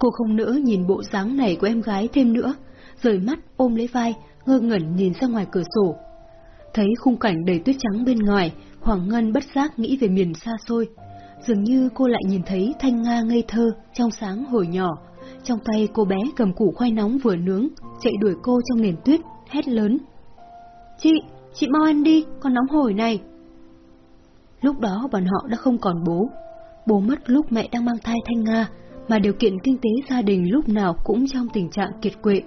Cô không nỡ nhìn bộ dáng này của em gái thêm nữa, rời mắt ôm lấy vai, ngơ ngẩn nhìn ra ngoài cửa sổ. Thấy khung cảnh đầy tuyết trắng bên ngoài, Hoàng Ngân bất giác nghĩ về miền xa xôi. Dường như cô lại nhìn thấy Thanh Nga ngây thơ, trong sáng hồi nhỏ. Trong tay cô bé cầm củ khoai nóng vừa nướng, chạy đuổi cô trong nền tuyết, hét lớn. Chị, chị mau ăn đi, con nóng hổi này. Lúc đó bọn họ đã không còn bố. Bố mất lúc mẹ đang mang thai Thanh Nga, mà điều kiện kinh tế gia đình lúc nào cũng trong tình trạng kiệt quệ.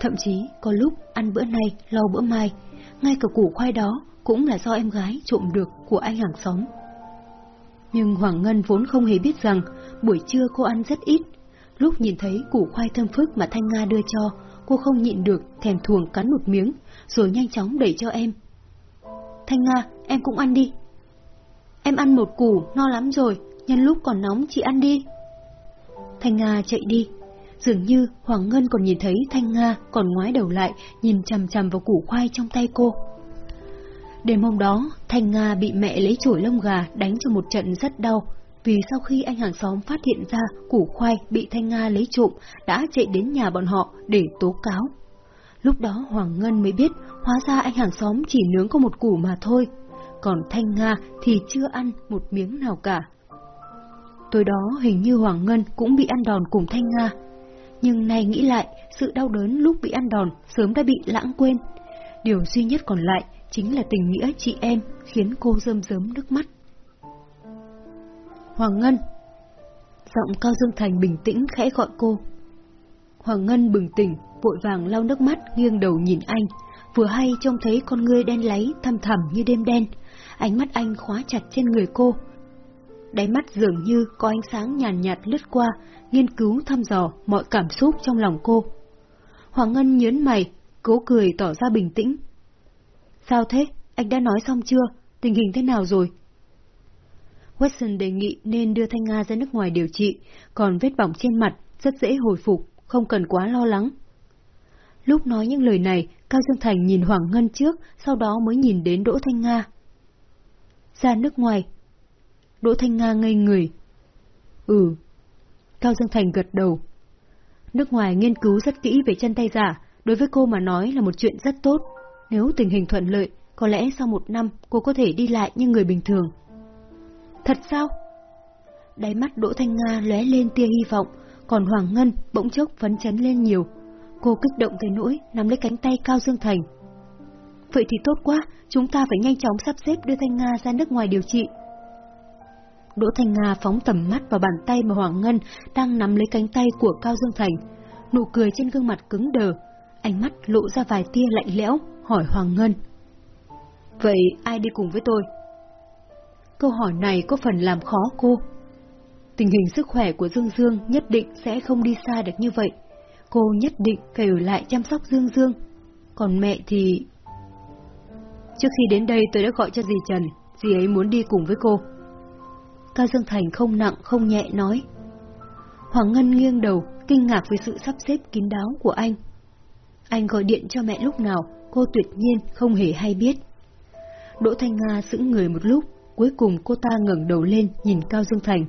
Thậm chí có lúc ăn bữa nay, lo bữa mai, ngay cả củ khoai đó cũng là do em gái trộm được của anh hàng xóm. Nhưng Hoàng Ngân vốn không hề biết rằng buổi trưa cô ăn rất ít. Lúc nhìn thấy củ khoai thơm phức mà Thanh Nga đưa cho, cô không nhịn được, thèm thuồng cắn một miếng, rồi nhanh chóng đẩy cho em. Thanh Nga, em cũng ăn đi. Em ăn một củ, no lắm rồi, nhân lúc còn nóng chị ăn đi. Thanh Nga chạy đi. Dường như Hoàng Ngân còn nhìn thấy Thanh Nga còn ngoái đầu lại, nhìn chằm chằm vào củ khoai trong tay cô. Đêm hôm đó, Thanh Nga bị mẹ lấy chổi lông gà đánh cho một trận rất đau, vì sau khi anh hàng xóm phát hiện ra củ khoai bị Thanh Nga lấy trộm, đã chạy đến nhà bọn họ để tố cáo. Lúc đó Hoàng Ngân mới biết, hóa ra anh hàng xóm chỉ nướng có một củ mà thôi, còn Thanh Nga thì chưa ăn một miếng nào cả. Tối đó hình như Hoàng Ngân cũng bị ăn đòn cùng Thanh Nga. Nhưng nay nghĩ lại, sự đau đớn lúc bị ăn đòn sớm đã bị lãng quên. Điều duy nhất còn lại chính là tình nghĩa chị em khiến cô rơm rớm nước mắt. Hoàng Ngân Giọng Cao Dương Thành bình tĩnh khẽ gọi cô. Hoàng Ngân bừng tỉnh, vội vàng lau nước mắt nghiêng đầu nhìn anh, vừa hay trông thấy con ngươi đen láy thăm thẳm như đêm đen. Ánh mắt anh khóa chặt trên người cô, Đáy mắt dường như có ánh sáng nhàn nhạt, nhạt lướt qua, nghiên cứu thăm dò mọi cảm xúc trong lòng cô. Hoàng Ngân nhớn mày, cố cười tỏ ra bình tĩnh. Sao thế? Anh đã nói xong chưa? Tình hình thế nào rồi? Watson đề nghị nên đưa Thanh Nga ra nước ngoài điều trị, còn vết bỏng trên mặt rất dễ hồi phục, không cần quá lo lắng. Lúc nói những lời này, Cao Dương Thành nhìn Hoàng Ngân trước, sau đó mới nhìn đến Đỗ Thanh Nga. Ra nước ngoài, Đỗ Thanh Nga ngây người. Ừ. Cao Dương Thành gật đầu. Nước ngoài nghiên cứu rất kỹ về chân tay giả, đối với cô mà nói là một chuyện rất tốt. Nếu tình hình thuận lợi, có lẽ sau một năm cô có thể đi lại như người bình thường. Thật sao? Đáy mắt Đỗ Thanh Nga lóe lên tia hy vọng, còn Hoàng Ngân bỗng chốc phấn chấn lên nhiều. Cô kích động tới nỗi nắm lấy cánh tay Cao Dương Thành. Vậy thì tốt quá, chúng ta phải nhanh chóng sắp xếp đưa Thanh Nga ra nước ngoài điều trị. Đỗ Thanh Nga phóng tầm mắt vào bàn tay mà Hoàng Ngân đang nắm lấy cánh tay của Cao Dương Thành. Nụ cười trên gương mặt cứng đờ, ánh mắt lộ ra vài tia lạnh lẽo, hỏi Hoàng Ngân. Vậy ai đi cùng với tôi? Câu hỏi này có phần làm khó cô. Tình hình sức khỏe của Dương Dương nhất định sẽ không đi xa được như vậy. Cô nhất định phải ở lại chăm sóc Dương Dương. Còn mẹ thì... Trước khi đến đây tôi đã gọi cho dì Trần, dì ấy muốn đi cùng với cô. Cao Dương Thành không nặng không nhẹ nói. Hoàng Ngân nghiêng đầu, kinh ngạc với sự sắp xếp kín đáo của anh. Anh gọi điện cho mẹ lúc nào, cô tuyệt nhiên không hề hay biết. Đỗ Thanh Nga sững người một lúc, cuối cùng cô ta ngẩng đầu lên nhìn Cao Dương Thành.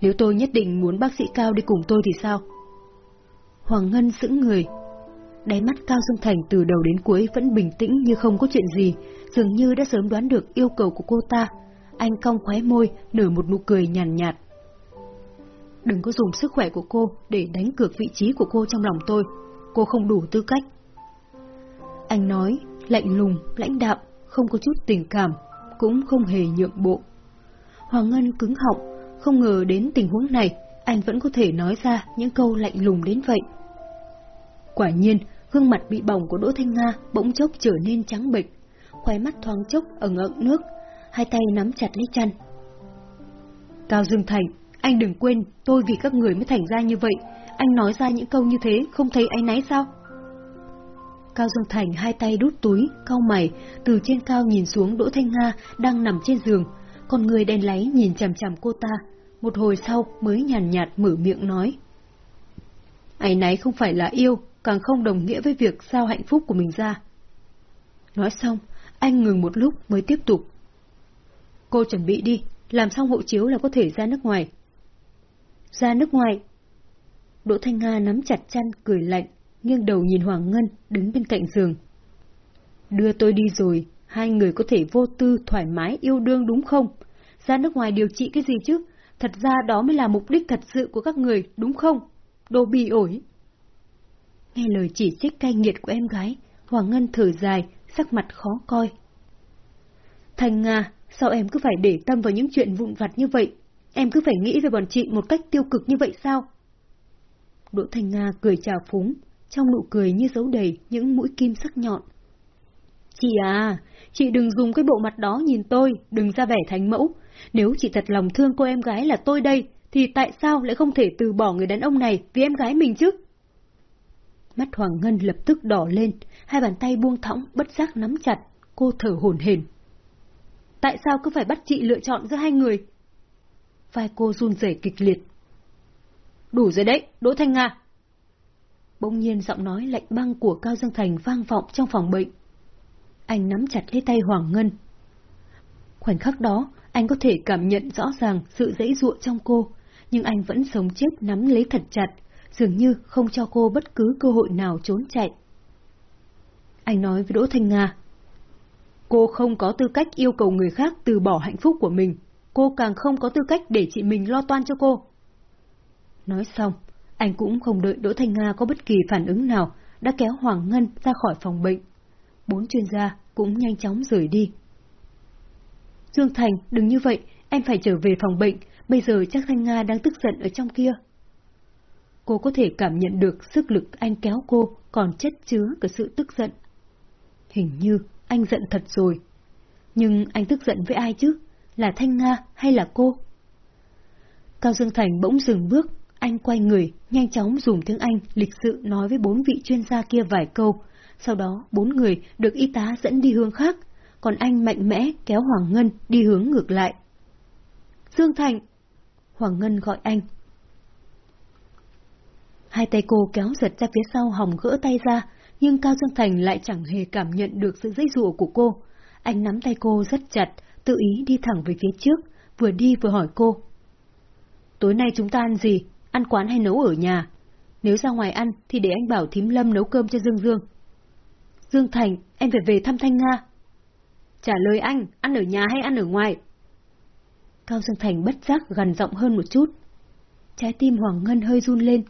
Nếu tôi nhất định muốn bác sĩ Cao đi cùng tôi thì sao? Hoàng Ngân sững người. Đáy mắt Cao Dương Thành từ đầu đến cuối vẫn bình tĩnh như không có chuyện gì, dường như đã sớm đoán được yêu cầu của cô ta, anh cong khóe môi, nở một nụ cười nhàn nhạt, nhạt. Đừng có dùng sức khỏe của cô để đánh cược vị trí của cô trong lòng tôi. Cô không đủ tư cách. Anh nói, lạnh lùng, lãnh đạm, không có chút tình cảm, cũng không hề nhượng bộ. Hoàng Ngân cứng họng, không ngờ đến tình huống này, anh vẫn có thể nói ra những câu lạnh lùng đến vậy. Quả nhiên, gương mặt bị bỏng của Đỗ Thanh Nga bỗng chốc trở nên trắng bệch, khóe mắt thoáng chốc ẩn ẩn nước, hai tay nắm chặt lấy chăn. Cao Dương Thành, anh đừng quên, tôi vì các người mới thành ra như vậy. Anh nói ra những câu như thế, không thấy anh náy sao? Cao Dương Thành hai tay đút túi, cau mày, từ trên cao nhìn xuống Đỗ Thanh Nga đang nằm trên giường, con người đen láy nhìn chằm chằm cô ta, một hồi sau mới nhàn nhạt, nhạt mở miệng nói. Anh náy không phải là yêu, càng không đồng nghĩa với việc sao hạnh phúc của mình ra. Nói xong, anh ngừng một lúc mới tiếp tục. Cô chuẩn bị đi, làm xong hộ chiếu là có thể ra nước ngoài. Ra nước ngoài? Đỗ Thanh Nga nắm chặt chăn, cười lạnh, nghiêng đầu nhìn Hoàng Ngân đứng bên cạnh giường. Đưa tôi đi rồi, hai người có thể vô tư, thoải mái, yêu đương đúng không? Ra nước ngoài điều trị cái gì chứ? Thật ra đó mới là mục đích thật sự của các người, đúng không? Đồ bị ổi. Nghe lời chỉ trích cay nghiệt của em gái, Hoàng Ngân thở dài, sắc mặt khó coi. Thành Nga, sao em cứ phải để tâm vào những chuyện vụn vặt như vậy? Em cứ phải nghĩ về bọn chị một cách tiêu cực như vậy sao? Đỗ Thành Nga cười chào phúng, trong nụ cười như giấu đầy những mũi kim sắc nhọn. Chị à, chị đừng dùng cái bộ mặt đó nhìn tôi, đừng ra vẻ thành mẫu. Nếu chị thật lòng thương cô em gái là tôi đây, thì tại sao lại không thể từ bỏ người đàn ông này vì em gái mình chứ? Mắt Hoàng Ngân lập tức đỏ lên, hai bàn tay buông thõng, bất giác nắm chặt, cô thở hổn hển. Tại sao cứ phải bắt chị lựa chọn giữa hai người? Vai cô run rẩy kịch liệt. Đủ rồi đấy, Đỗ Thanh Nga. Bỗng nhiên giọng nói lạnh băng của Cao Dương Thành vang vọng trong phòng bệnh. Anh nắm chặt lấy tay Hoàng Ngân. Khoảnh khắc đó, anh có thể cảm nhận rõ ràng sự dãy ruộng trong cô, nhưng anh vẫn sống chết nắm lấy thật chặt, dường như không cho cô bất cứ cơ hội nào trốn chạy. Anh nói với Đỗ Thanh Nga. Cô không có tư cách yêu cầu người khác từ bỏ hạnh phúc của mình. Cô càng không có tư cách để chị mình lo toan cho cô. Nói xong, anh cũng không đợi Đỗ Thanh Nga có bất kỳ phản ứng nào, đã kéo Hoàng Ngân ra khỏi phòng bệnh. Bốn chuyên gia cũng nhanh chóng rời đi. Dương Thành, đừng như vậy, em phải trở về phòng bệnh, bây giờ chắc Thanh Nga đang tức giận ở trong kia. Cô có thể cảm nhận được sức lực anh kéo cô còn chất chứa cả sự tức giận. Hình như anh giận thật rồi. Nhưng anh tức giận với ai chứ? Là Thanh Nga hay là cô? Cao Dương Thành bỗng dừng bước, anh quay người, nhanh chóng dùng tiếng Anh lịch sự nói với bốn vị chuyên gia kia vài câu. Sau đó, bốn người được y tá dẫn đi hướng khác, còn anh mạnh mẽ kéo Hoàng Ngân đi hướng ngược lại. Dương Thành! Hoàng Ngân gọi anh. Hai tay cô kéo giật ra phía sau hòng gỡ tay ra, nhưng Cao Dương Thành lại chẳng hề cảm nhận được sự dây dụa của cô. Anh nắm tay cô rất chặt, tự ý đi thẳng về phía trước, vừa đi vừa hỏi cô. Tối nay chúng ta ăn gì? Ăn quán hay nấu ở nhà? Nếu ra ngoài ăn thì để anh bảo thím Lâm nấu cơm cho Dương Dương. Dương Thành, em phải về thăm Thanh Nga. Trả lời anh, ăn ở nhà hay ăn ở ngoài? Cao Dương Thành bất giác gần giọng hơn một chút. Trái tim Hoàng Ngân hơi run lên.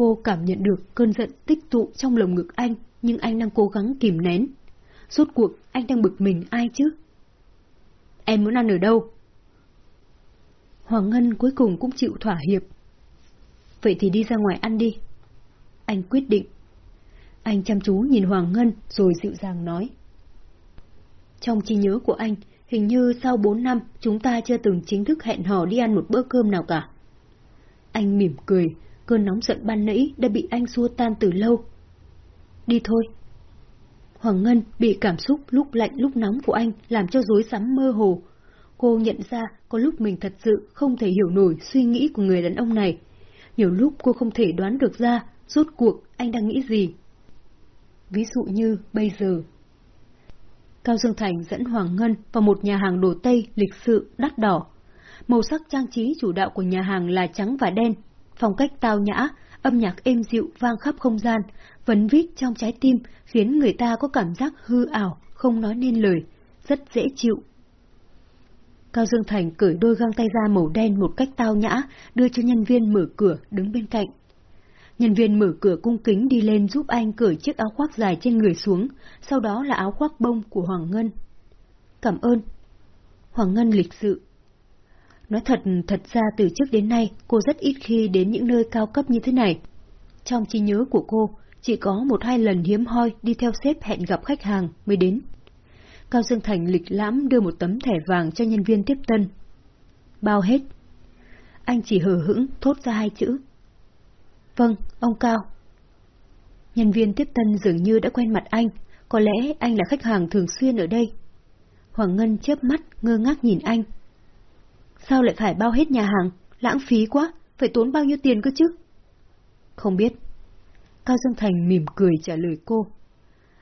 Cô cảm nhận được cơn giận tích tụ trong lồng ngực anh, nhưng anh đang cố gắng kìm nén. Rốt cuộc, anh đang bực mình ai chứ? Em muốn ăn ở đâu? Hoàng Ngân cuối cùng cũng chịu thỏa hiệp. Vậy thì đi ra ngoài ăn đi. Anh quyết định. Anh chăm chú nhìn Hoàng Ngân rồi dịu dàng nói. Trong trí nhớ của anh, hình như sau bốn năm chúng ta chưa từng chính thức hẹn hò đi ăn một bữa cơm nào cả. Anh mỉm cười, cơn nóng giận ban nãy đã bị anh xua tan từ lâu. Đi thôi. Hoàng Ngân bị cảm xúc lúc lạnh lúc nóng của anh làm cho rối rắm mơ hồ. Cô nhận ra có lúc mình thật sự không thể hiểu nổi suy nghĩ của người đàn ông này. Nhiều lúc cô không thể đoán được ra rốt cuộc anh đang nghĩ gì. Ví dụ như bây giờ. Cao Dương Thành dẫn Hoàng Ngân vào một nhà hàng đồ Tây lịch sự, đắt đỏ. Màu sắc trang trí chủ đạo của nhà hàng là trắng và đen, phong cách tao nhã, âm nhạc êm dịu vang khắp không gian, vấn vít trong trái tim khiến người ta có cảm giác hư ảo, không nói nên lời, rất dễ chịu. Cao Dương Thành cởi đôi găng tay ra màu đen một cách tao nhã, đưa cho nhân viên mở cửa đứng bên cạnh. Nhân viên mở cửa cung kính đi lên giúp anh cởi chiếc áo khoác dài trên người xuống, sau đó là áo khoác bông của Hoàng Ngân. Cảm ơn. Hoàng Ngân lịch sự. Nói thật, thật ra từ trước đến nay cô rất ít khi đến những nơi cao cấp như thế này. Trong trí nhớ của cô, chỉ có một hai lần hiếm hoi đi theo sếp hẹn gặp khách hàng mới đến. Cao Dương Thành lịch lãm đưa một tấm thẻ vàng cho nhân viên tiếp tân. Bao hết. Anh chỉ hờ hững thốt ra hai chữ. Vâng, ông Cao. Nhân viên tiếp tân dường như đã quen mặt anh, có lẽ anh là khách hàng thường xuyên ở đây. Hoàng Ngân chớp mắt, ngơ ngác nhìn anh. Sao lại phải bao hết nhà hàng? Lãng phí quá, phải tốn bao nhiêu tiền cơ chứ? Không biết. Cao Dương Thành mỉm cười trả lời cô.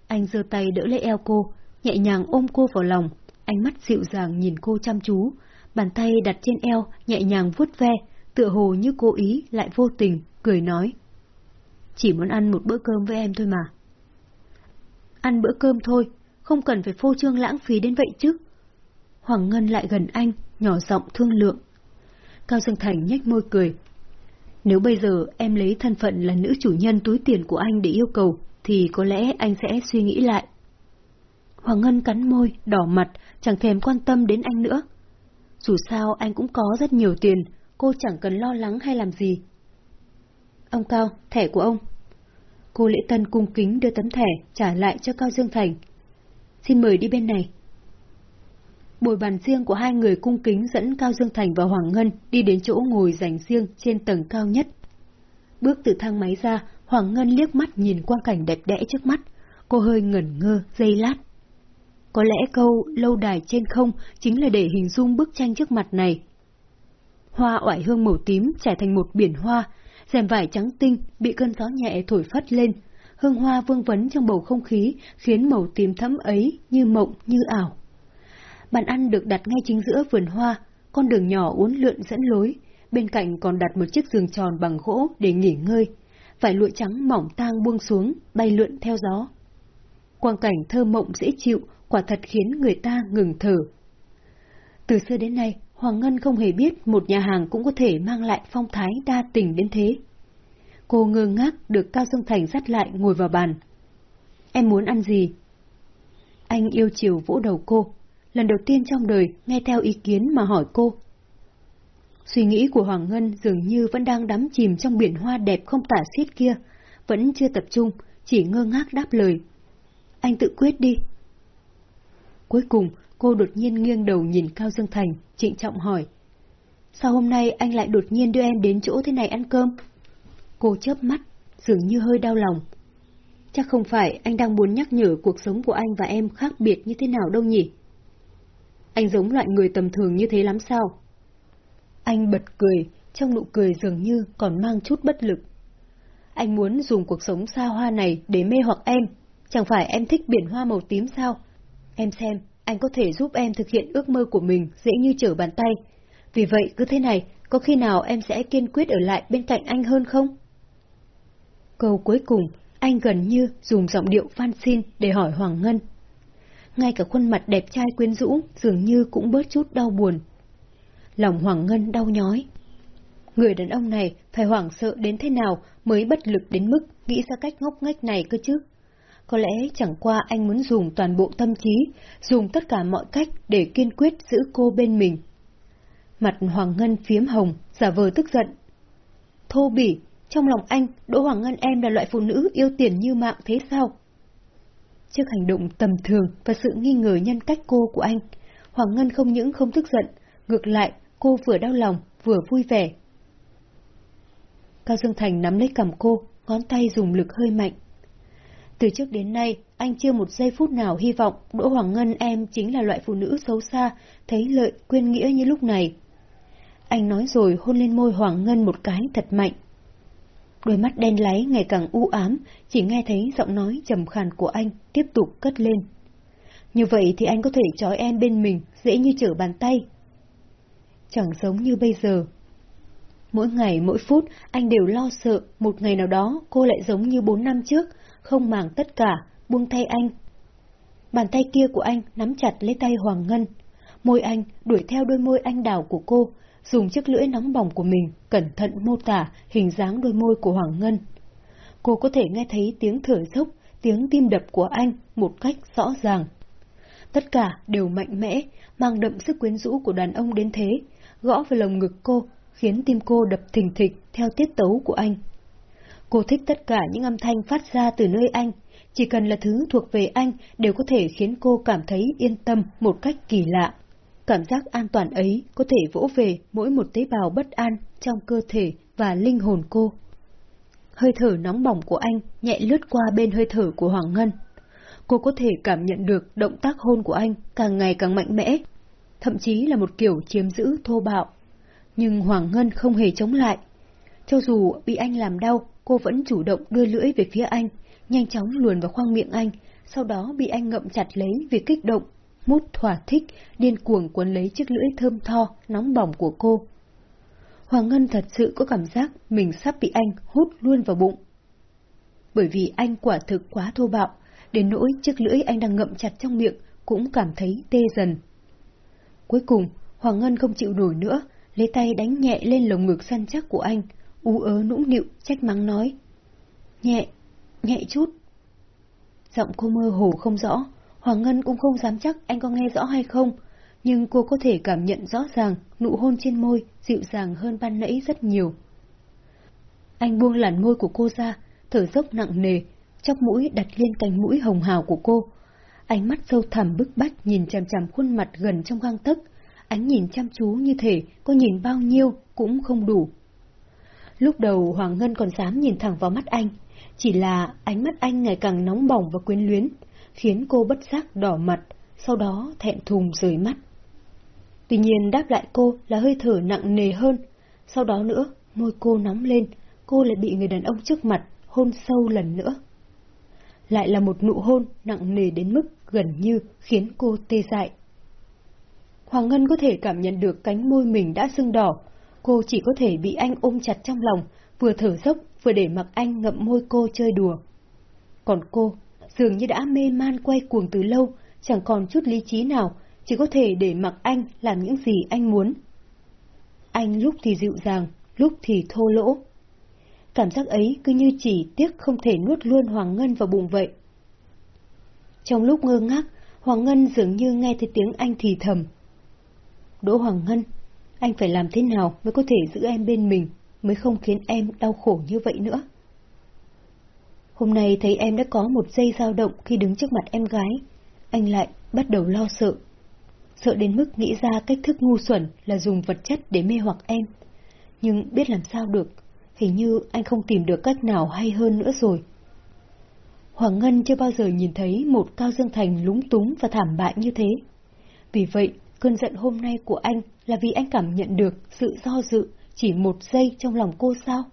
Anh giơ tay đỡ lấy eo cô, nhẹ nhàng ôm cô vào lòng, ánh mắt dịu dàng nhìn cô chăm chú, bàn tay đặt trên eo, nhẹ nhàng vuốt ve, tựa hồ như cố ý lại vô tình, cười nói. Chỉ muốn ăn một bữa cơm với em thôi mà. Ăn bữa cơm thôi, không cần phải phô trương lãng phí đến vậy chứ. Hoàng Ngân lại gần anh, nhỏ giọng thương lượng. Cao Dương Thành nhếch môi cười. Nếu bây giờ em lấy thân phận là nữ chủ nhân túi tiền của anh để yêu cầu, thì có lẽ anh sẽ suy nghĩ lại. Hoàng Ngân cắn môi, đỏ mặt, chẳng thèm quan tâm đến anh nữa. Dù sao anh cũng có rất nhiều tiền, cô chẳng cần lo lắng hay làm gì. Ông Cao, thẻ của ông. Cô Lễ Tân cung kính đưa tấm thẻ trả lại cho Cao Dương Thành. Xin mời đi bên này. Bồi bàn riêng của hai người cung kính dẫn Cao Dương Thành và Hoàng Ngân đi đến chỗ ngồi dành riêng trên tầng cao nhất. Bước từ thang máy ra, Hoàng Ngân liếc mắt nhìn quang cảnh đẹp đẽ trước mắt. Cô hơi ngẩn ngơ, dây lát. Có lẽ câu lâu đài trên không chính là để hình dung bức tranh trước mặt này. Hoa oải hương màu tím trải thành một biển hoa, rèm vải trắng tinh bị cơn gió nhẹ thổi phất lên. Hương hoa vương vấn trong bầu không khí khiến màu tím thẫm ấy như mộng như ảo. Bàn ăn được đặt ngay chính giữa vườn hoa, con đường nhỏ uốn lượn dẫn lối, bên cạnh còn đặt một chiếc giường tròn bằng gỗ để nghỉ ngơi. Vải lụa trắng mỏng tang buông xuống, bay lượn theo gió. Quang cảnh thơ mộng dễ chịu, quả thật khiến người ta ngừng thở. Từ xưa đến nay, Hoàng Ngân không hề biết một nhà hàng cũng có thể mang lại phong thái đa tình đến thế. Cô ngơ ngác được Cao Dương Thành dắt lại ngồi vào bàn. Em muốn ăn gì? Anh yêu chiều vỗ đầu cô, lần đầu tiên trong đời nghe theo ý kiến mà hỏi cô. Suy nghĩ của Hoàng Ngân dường như vẫn đang đắm chìm trong biển hoa đẹp không tả xiết kia, vẫn chưa tập trung, chỉ ngơ ngác đáp lời. Anh tự quyết đi. Cuối cùng, cô đột nhiên nghiêng đầu nhìn Cao Dương Thành, trịnh trọng hỏi. Sao hôm nay anh lại đột nhiên đưa em đến chỗ thế này ăn cơm? Cô chớp mắt, dường như hơi đau lòng. Chắc không phải anh đang muốn nhắc nhở cuộc sống của anh và em khác biệt như thế nào đâu nhỉ? Anh giống loại người tầm thường như thế lắm sao? Anh bật cười, trong nụ cười dường như còn mang chút bất lực. Anh muốn dùng cuộc sống xa hoa này để mê hoặc em. Chẳng phải em thích biển hoa màu tím sao? Em xem, anh có thể giúp em thực hiện ước mơ của mình dễ như trở bàn tay. Vì vậy cứ thế này, có khi nào em sẽ kiên quyết ở lại bên cạnh anh hơn không? Câu cuối cùng, anh gần như dùng giọng điệu van xin để hỏi Hoàng Ngân. Ngay cả khuôn mặt đẹp trai quyến rũ dường như cũng bớt chút đau buồn. Lòng Hoàng Ngân đau nhói. Người đàn ông này phải hoảng sợ đến thế nào mới bất lực đến mức nghĩ ra cách ngốc nghếch này cơ chứ? Có lẽ chẳng qua anh muốn dùng toàn bộ tâm trí, dùng tất cả mọi cách để kiên quyết giữ cô bên mình. Mặt Hoàng Ngân phiếm hồng, giả vờ tức giận. Thô bỉ, trong lòng anh, Đỗ Hoàng Ngân em là loại phụ nữ yêu tiền như mạng thế sao? Trước hành động tầm thường và sự nghi ngờ nhân cách cô của anh, Hoàng Ngân không những không tức giận, ngược lại, cô vừa đau lòng, vừa vui vẻ. Cao Dương Thành nắm lấy cầm cô, ngón tay dùng lực hơi mạnh. Từ trước đến nay, anh chưa một giây phút nào hy vọng Đỗ Hoàng Ngân em chính là loại phụ nữ xấu xa, thấy lợi, quên nghĩa như lúc này. Anh nói rồi hôn lên môi Hoàng Ngân một cái thật mạnh. Đôi mắt đen láy ngày càng u ám, chỉ nghe thấy giọng nói trầm khàn của anh tiếp tục cất lên. Như vậy thì anh có thể trói em bên mình, dễ như trở bàn tay. Chẳng giống như bây giờ. Mỗi ngày mỗi phút anh đều lo sợ một ngày nào đó cô lại giống như bốn năm trước, không màng tất cả, buông tay anh. Bàn tay kia của anh nắm chặt lấy tay Hoàng Ngân. Môi anh đuổi theo đôi môi anh đào của cô, dùng chiếc lưỡi nóng bỏng của mình cẩn thận mô tả hình dáng đôi môi của Hoàng Ngân. Cô có thể nghe thấy tiếng thở dốc, tiếng tim đập của anh một cách rõ ràng. Tất cả đều mạnh mẽ, mang đậm sức quyến rũ của đàn ông đến thế, gõ vào lồng ngực cô, khiến tim cô đập thình thịch theo tiết tấu của anh. Cô thích tất cả những âm thanh phát ra từ nơi anh, chỉ cần là thứ thuộc về anh đều có thể khiến cô cảm thấy yên tâm một cách kỳ lạ. Cảm giác an toàn ấy có thể vỗ về mỗi một tế bào bất an trong cơ thể và linh hồn cô. Hơi thở nóng bỏng của anh nhẹ lướt qua bên hơi thở của Hoàng Ngân. Cô có thể cảm nhận được động tác hôn của anh càng ngày càng mạnh mẽ, thậm chí là một kiểu chiếm giữ thô bạo. Nhưng Hoàng Ngân không hề chống lại. Cho dù bị anh làm đau, cô vẫn chủ động đưa lưỡi về phía anh, nhanh chóng luồn vào khoang miệng anh, sau đó bị anh ngậm chặt lấy vì kích động, mút thỏa thích, điên cuồng cuốn lấy chiếc lưỡi thơm tho, nóng bỏng của cô. Hoàng Ngân thật sự có cảm giác mình sắp bị anh hút luôn vào bụng. Bởi vì anh quả thực quá thô bạo, đến nỗi chiếc lưỡi anh đang ngậm chặt trong miệng cũng cảm thấy tê dần. Cuối cùng, Hoàng Ngân không chịu nổi nữa, lấy tay đánh nhẹ lên lồng ngực săn chắc của anh, ú ớ nũng nịu, trách mắng nói. Nhẹ, nhẹ chút. Giọng cô mơ hồ không rõ, Hoàng Ngân cũng không dám chắc anh có nghe rõ hay không, nhưng cô có thể cảm nhận rõ ràng nụ hôn trên môi dịu dàng hơn ban nãy rất nhiều. Anh buông làn môi của cô ra, thở dốc nặng nề, chóc mũi đặt lên cánh mũi hồng hào của cô. Ánh mắt sâu thẳm bức bách nhìn chằm chằm khuôn mặt gần trong gang tấc, ánh nhìn chăm chú như thể có nhìn bao nhiêu cũng không đủ. Lúc đầu Hoàng Ngân còn dám nhìn thẳng vào mắt anh, chỉ là ánh mắt anh ngày càng nóng bỏng và quyến luyến, khiến cô bất giác đỏ mặt, sau đó thẹn thùng rời mắt. Tuy nhiên đáp lại cô là hơi thở nặng nề hơn, sau đó nữa môi cô nóng lên, cô lại bị người đàn ông trước mặt hôn sâu lần nữa. Lại là một nụ hôn nặng nề đến mức gần như khiến cô tê dại. Hoàng Ngân có thể cảm nhận được cánh môi mình đã sưng đỏ, cô chỉ có thể bị anh ôm chặt trong lòng, vừa thở dốc vừa để mặc anh ngậm môi cô chơi đùa. Còn cô, dường như đã mê man quay cuồng từ lâu, chẳng còn chút lý trí nào, chỉ có thể để mặc anh làm những gì anh muốn. Anh lúc thì dịu dàng, lúc thì thô lỗ. Cảm giác ấy cứ như chỉ tiếc không thể nuốt luôn Hoàng Ngân vào bụng vậy. Trong lúc ngơ ngác, Hoàng Ngân dường như nghe thấy tiếng anh thì thầm. Đỗ Hoàng Ngân, anh phải làm thế nào mới có thể giữ em bên mình, mới không khiến em đau khổ như vậy nữa? Hôm nay thấy em đã có một giây dao động khi đứng trước mặt em gái, anh lại bắt đầu lo sợ. Sợ đến mức nghĩ ra cách thức ngu xuẩn là dùng vật chất để mê hoặc em. Nhưng biết làm sao được, hình như anh không tìm được cách nào hay hơn nữa rồi. Hoàng Ngân chưa bao giờ nhìn thấy một Cao Dương Thành lúng túng và thảm bại như thế. Vì vậy, cơn giận hôm nay của anh là vì anh cảm nhận được sự do dự chỉ một giây trong lòng cô sao?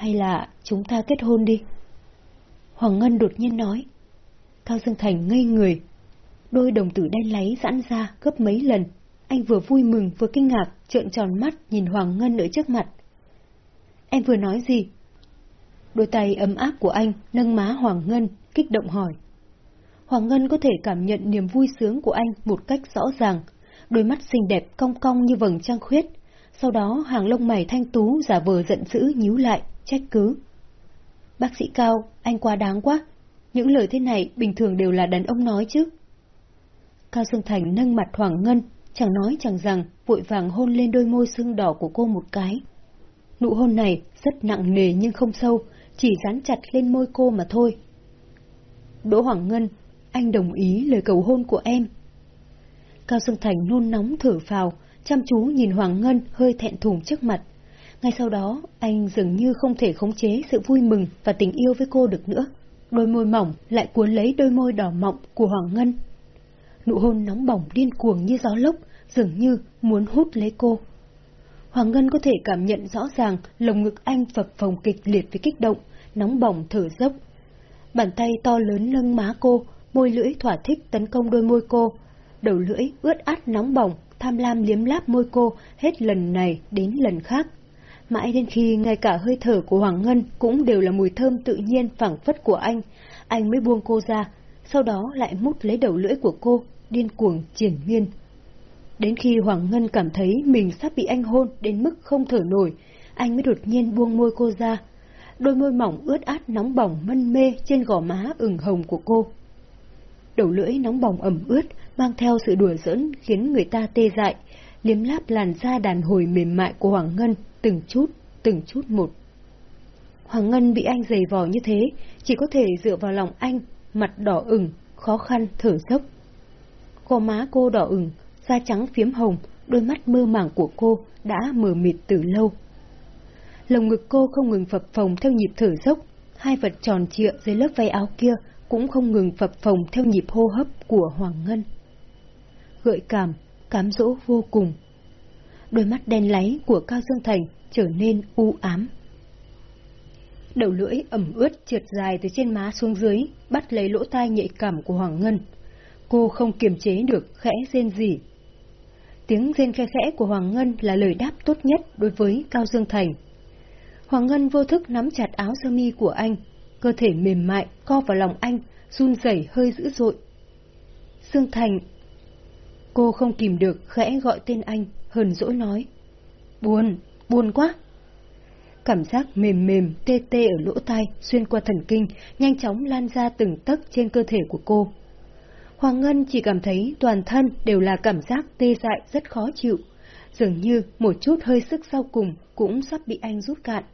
Hay là chúng ta kết hôn đi? Hoàng Ngân đột nhiên nói. Cao Dương Thành ngây người. Đôi đồng tử đen láy giãn ra gấp mấy lần. Anh vừa vui mừng vừa kinh ngạc, trợn tròn mắt nhìn Hoàng Ngân ở trước mặt. Em vừa nói gì? Đôi tay ấm áp của anh nâng má Hoàng Ngân, kích động hỏi. Hoàng Ngân có thể cảm nhận niềm vui sướng của anh một cách rõ ràng. Đôi mắt xinh đẹp cong cong như vầng trăng khuyết. Sau đó hàng lông mày thanh tú giả vờ giận dữ nhíu lại, trách cứ. Bác sĩ Cao, anh quá đáng quá. Những lời thế này bình thường đều là đàn ông nói chứ. Cao Dương Thành nâng mặt Hoàng Ngân, chẳng nói chẳng rằng, vội vàng hôn lên đôi môi sưng đỏ của cô một cái. Nụ hôn này rất nặng nề nhưng không sâu, chỉ dán chặt lên môi cô mà thôi. Đỗ Hoàng Ngân, anh đồng ý lời cầu hôn của em. Cao Dương Thành nôn nóng thở phào, chăm chú nhìn Hoàng Ngân hơi thẹn thùng trước mặt. Ngay sau đó, anh dường như không thể khống chế sự vui mừng và tình yêu với cô được nữa. Đôi môi mỏng lại cuốn lấy đôi môi đỏ mọng của Hoàng Ngân. Nụ hôn nóng bỏng điên cuồng như gió lốc, dường như muốn hút lấy cô. Hoàng Ngân có thể cảm nhận rõ ràng lồng ngực anh phập phồng kịch liệt với kích động, nóng bỏng thở dốc. Bàn tay to lớn nâng má cô, môi lưỡi thỏa thích tấn công đôi môi cô. Đầu lưỡi ướt át nóng bỏng, tham lam liếm láp môi cô hết lần này đến lần khác. Mãi đến khi ngay cả hơi thở của Hoàng Ngân cũng đều là mùi thơm tự nhiên phảng phất của anh, anh mới buông cô ra, sau đó lại mút lấy đầu lưỡi của cô, điên cuồng triển miên. Đến khi Hoàng Ngân cảm thấy mình sắp bị anh hôn đến mức không thở nổi, anh mới đột nhiên buông môi cô ra. Đôi môi mỏng ướt át nóng bỏng mân mê trên gò má ửng hồng của cô. Đầu lưỡi nóng bỏng ẩm ướt, mang theo sự đùa giỡn khiến người ta tê dại, liếm láp làn da đàn hồi mềm mại của Hoàng Ngân từng chút, từng chút một. Hoàng Ngân bị anh giày vò như thế, chỉ có thể dựa vào lòng anh, mặt đỏ ửng, khó khăn thở dốc. Gò má cô đỏ ửng, da trắng phiếm hồng, đôi mắt mơ màng của cô đã mờ mịt từ lâu. Lồng ngực cô không ngừng phập phồng theo nhịp thở dốc, hai vật tròn trịa dưới lớp váy áo kia cũng không ngừng phập phồng theo nhịp hô hấp của Hoàng Ngân. Gợi cảm, cám dỗ vô cùng. Đôi mắt đen láy của Cao Dương Thành trở nên u ám. Đầu lưỡi ẩm ướt trượt dài từ trên má xuống dưới, bắt lấy lỗ tai nhạy cảm của Hoàng Ngân. Cô không kiềm chế được khẽ rên rỉ. Tiếng rên khe khẽ của Hoàng Ngân là lời đáp tốt nhất đối với Cao Dương Thành. Hoàng Ngân vô thức nắm chặt áo sơ mi của anh, cơ thể mềm mại co vào lòng anh, run rẩy hơi dữ dội. Dương Thành... Cô không kìm được khẽ gọi tên anh, hờn dỗi nói. Buồn, buồn quá. Cảm giác mềm mềm, tê tê ở lỗ tai, xuyên qua thần kinh, nhanh chóng lan ra từng tấc trên cơ thể của cô. Hoàng Ngân chỉ cảm thấy toàn thân đều là cảm giác tê dại rất khó chịu, dường như một chút hơi sức sau cùng cũng sắp bị anh rút cạn.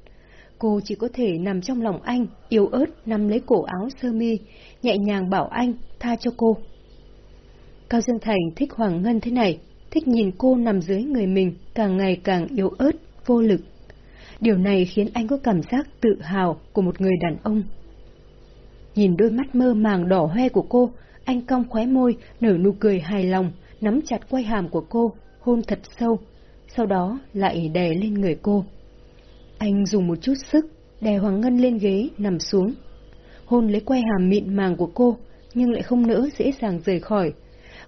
Cô chỉ có thể nằm trong lòng anh, yếu ớt nắm lấy cổ áo sơ mi, nhẹ nhàng bảo anh tha cho cô. Cao Dương Thành thích Hoàng Ngân thế này, thích nhìn cô nằm dưới người mình càng ngày càng yếu ớt, vô lực. Điều này khiến anh có cảm giác tự hào của một người đàn ông. Nhìn đôi mắt mơ màng đỏ hoe của cô, anh cong khóe môi, nở nụ cười hài lòng, nắm chặt quay hàm của cô, hôn thật sâu, sau đó lại đè lên người cô. Anh dùng một chút sức, đè Hoàng Ngân lên ghế, nằm xuống. Hôn lấy quay hàm mịn màng của cô, nhưng lại không nỡ dễ dàng rời khỏi.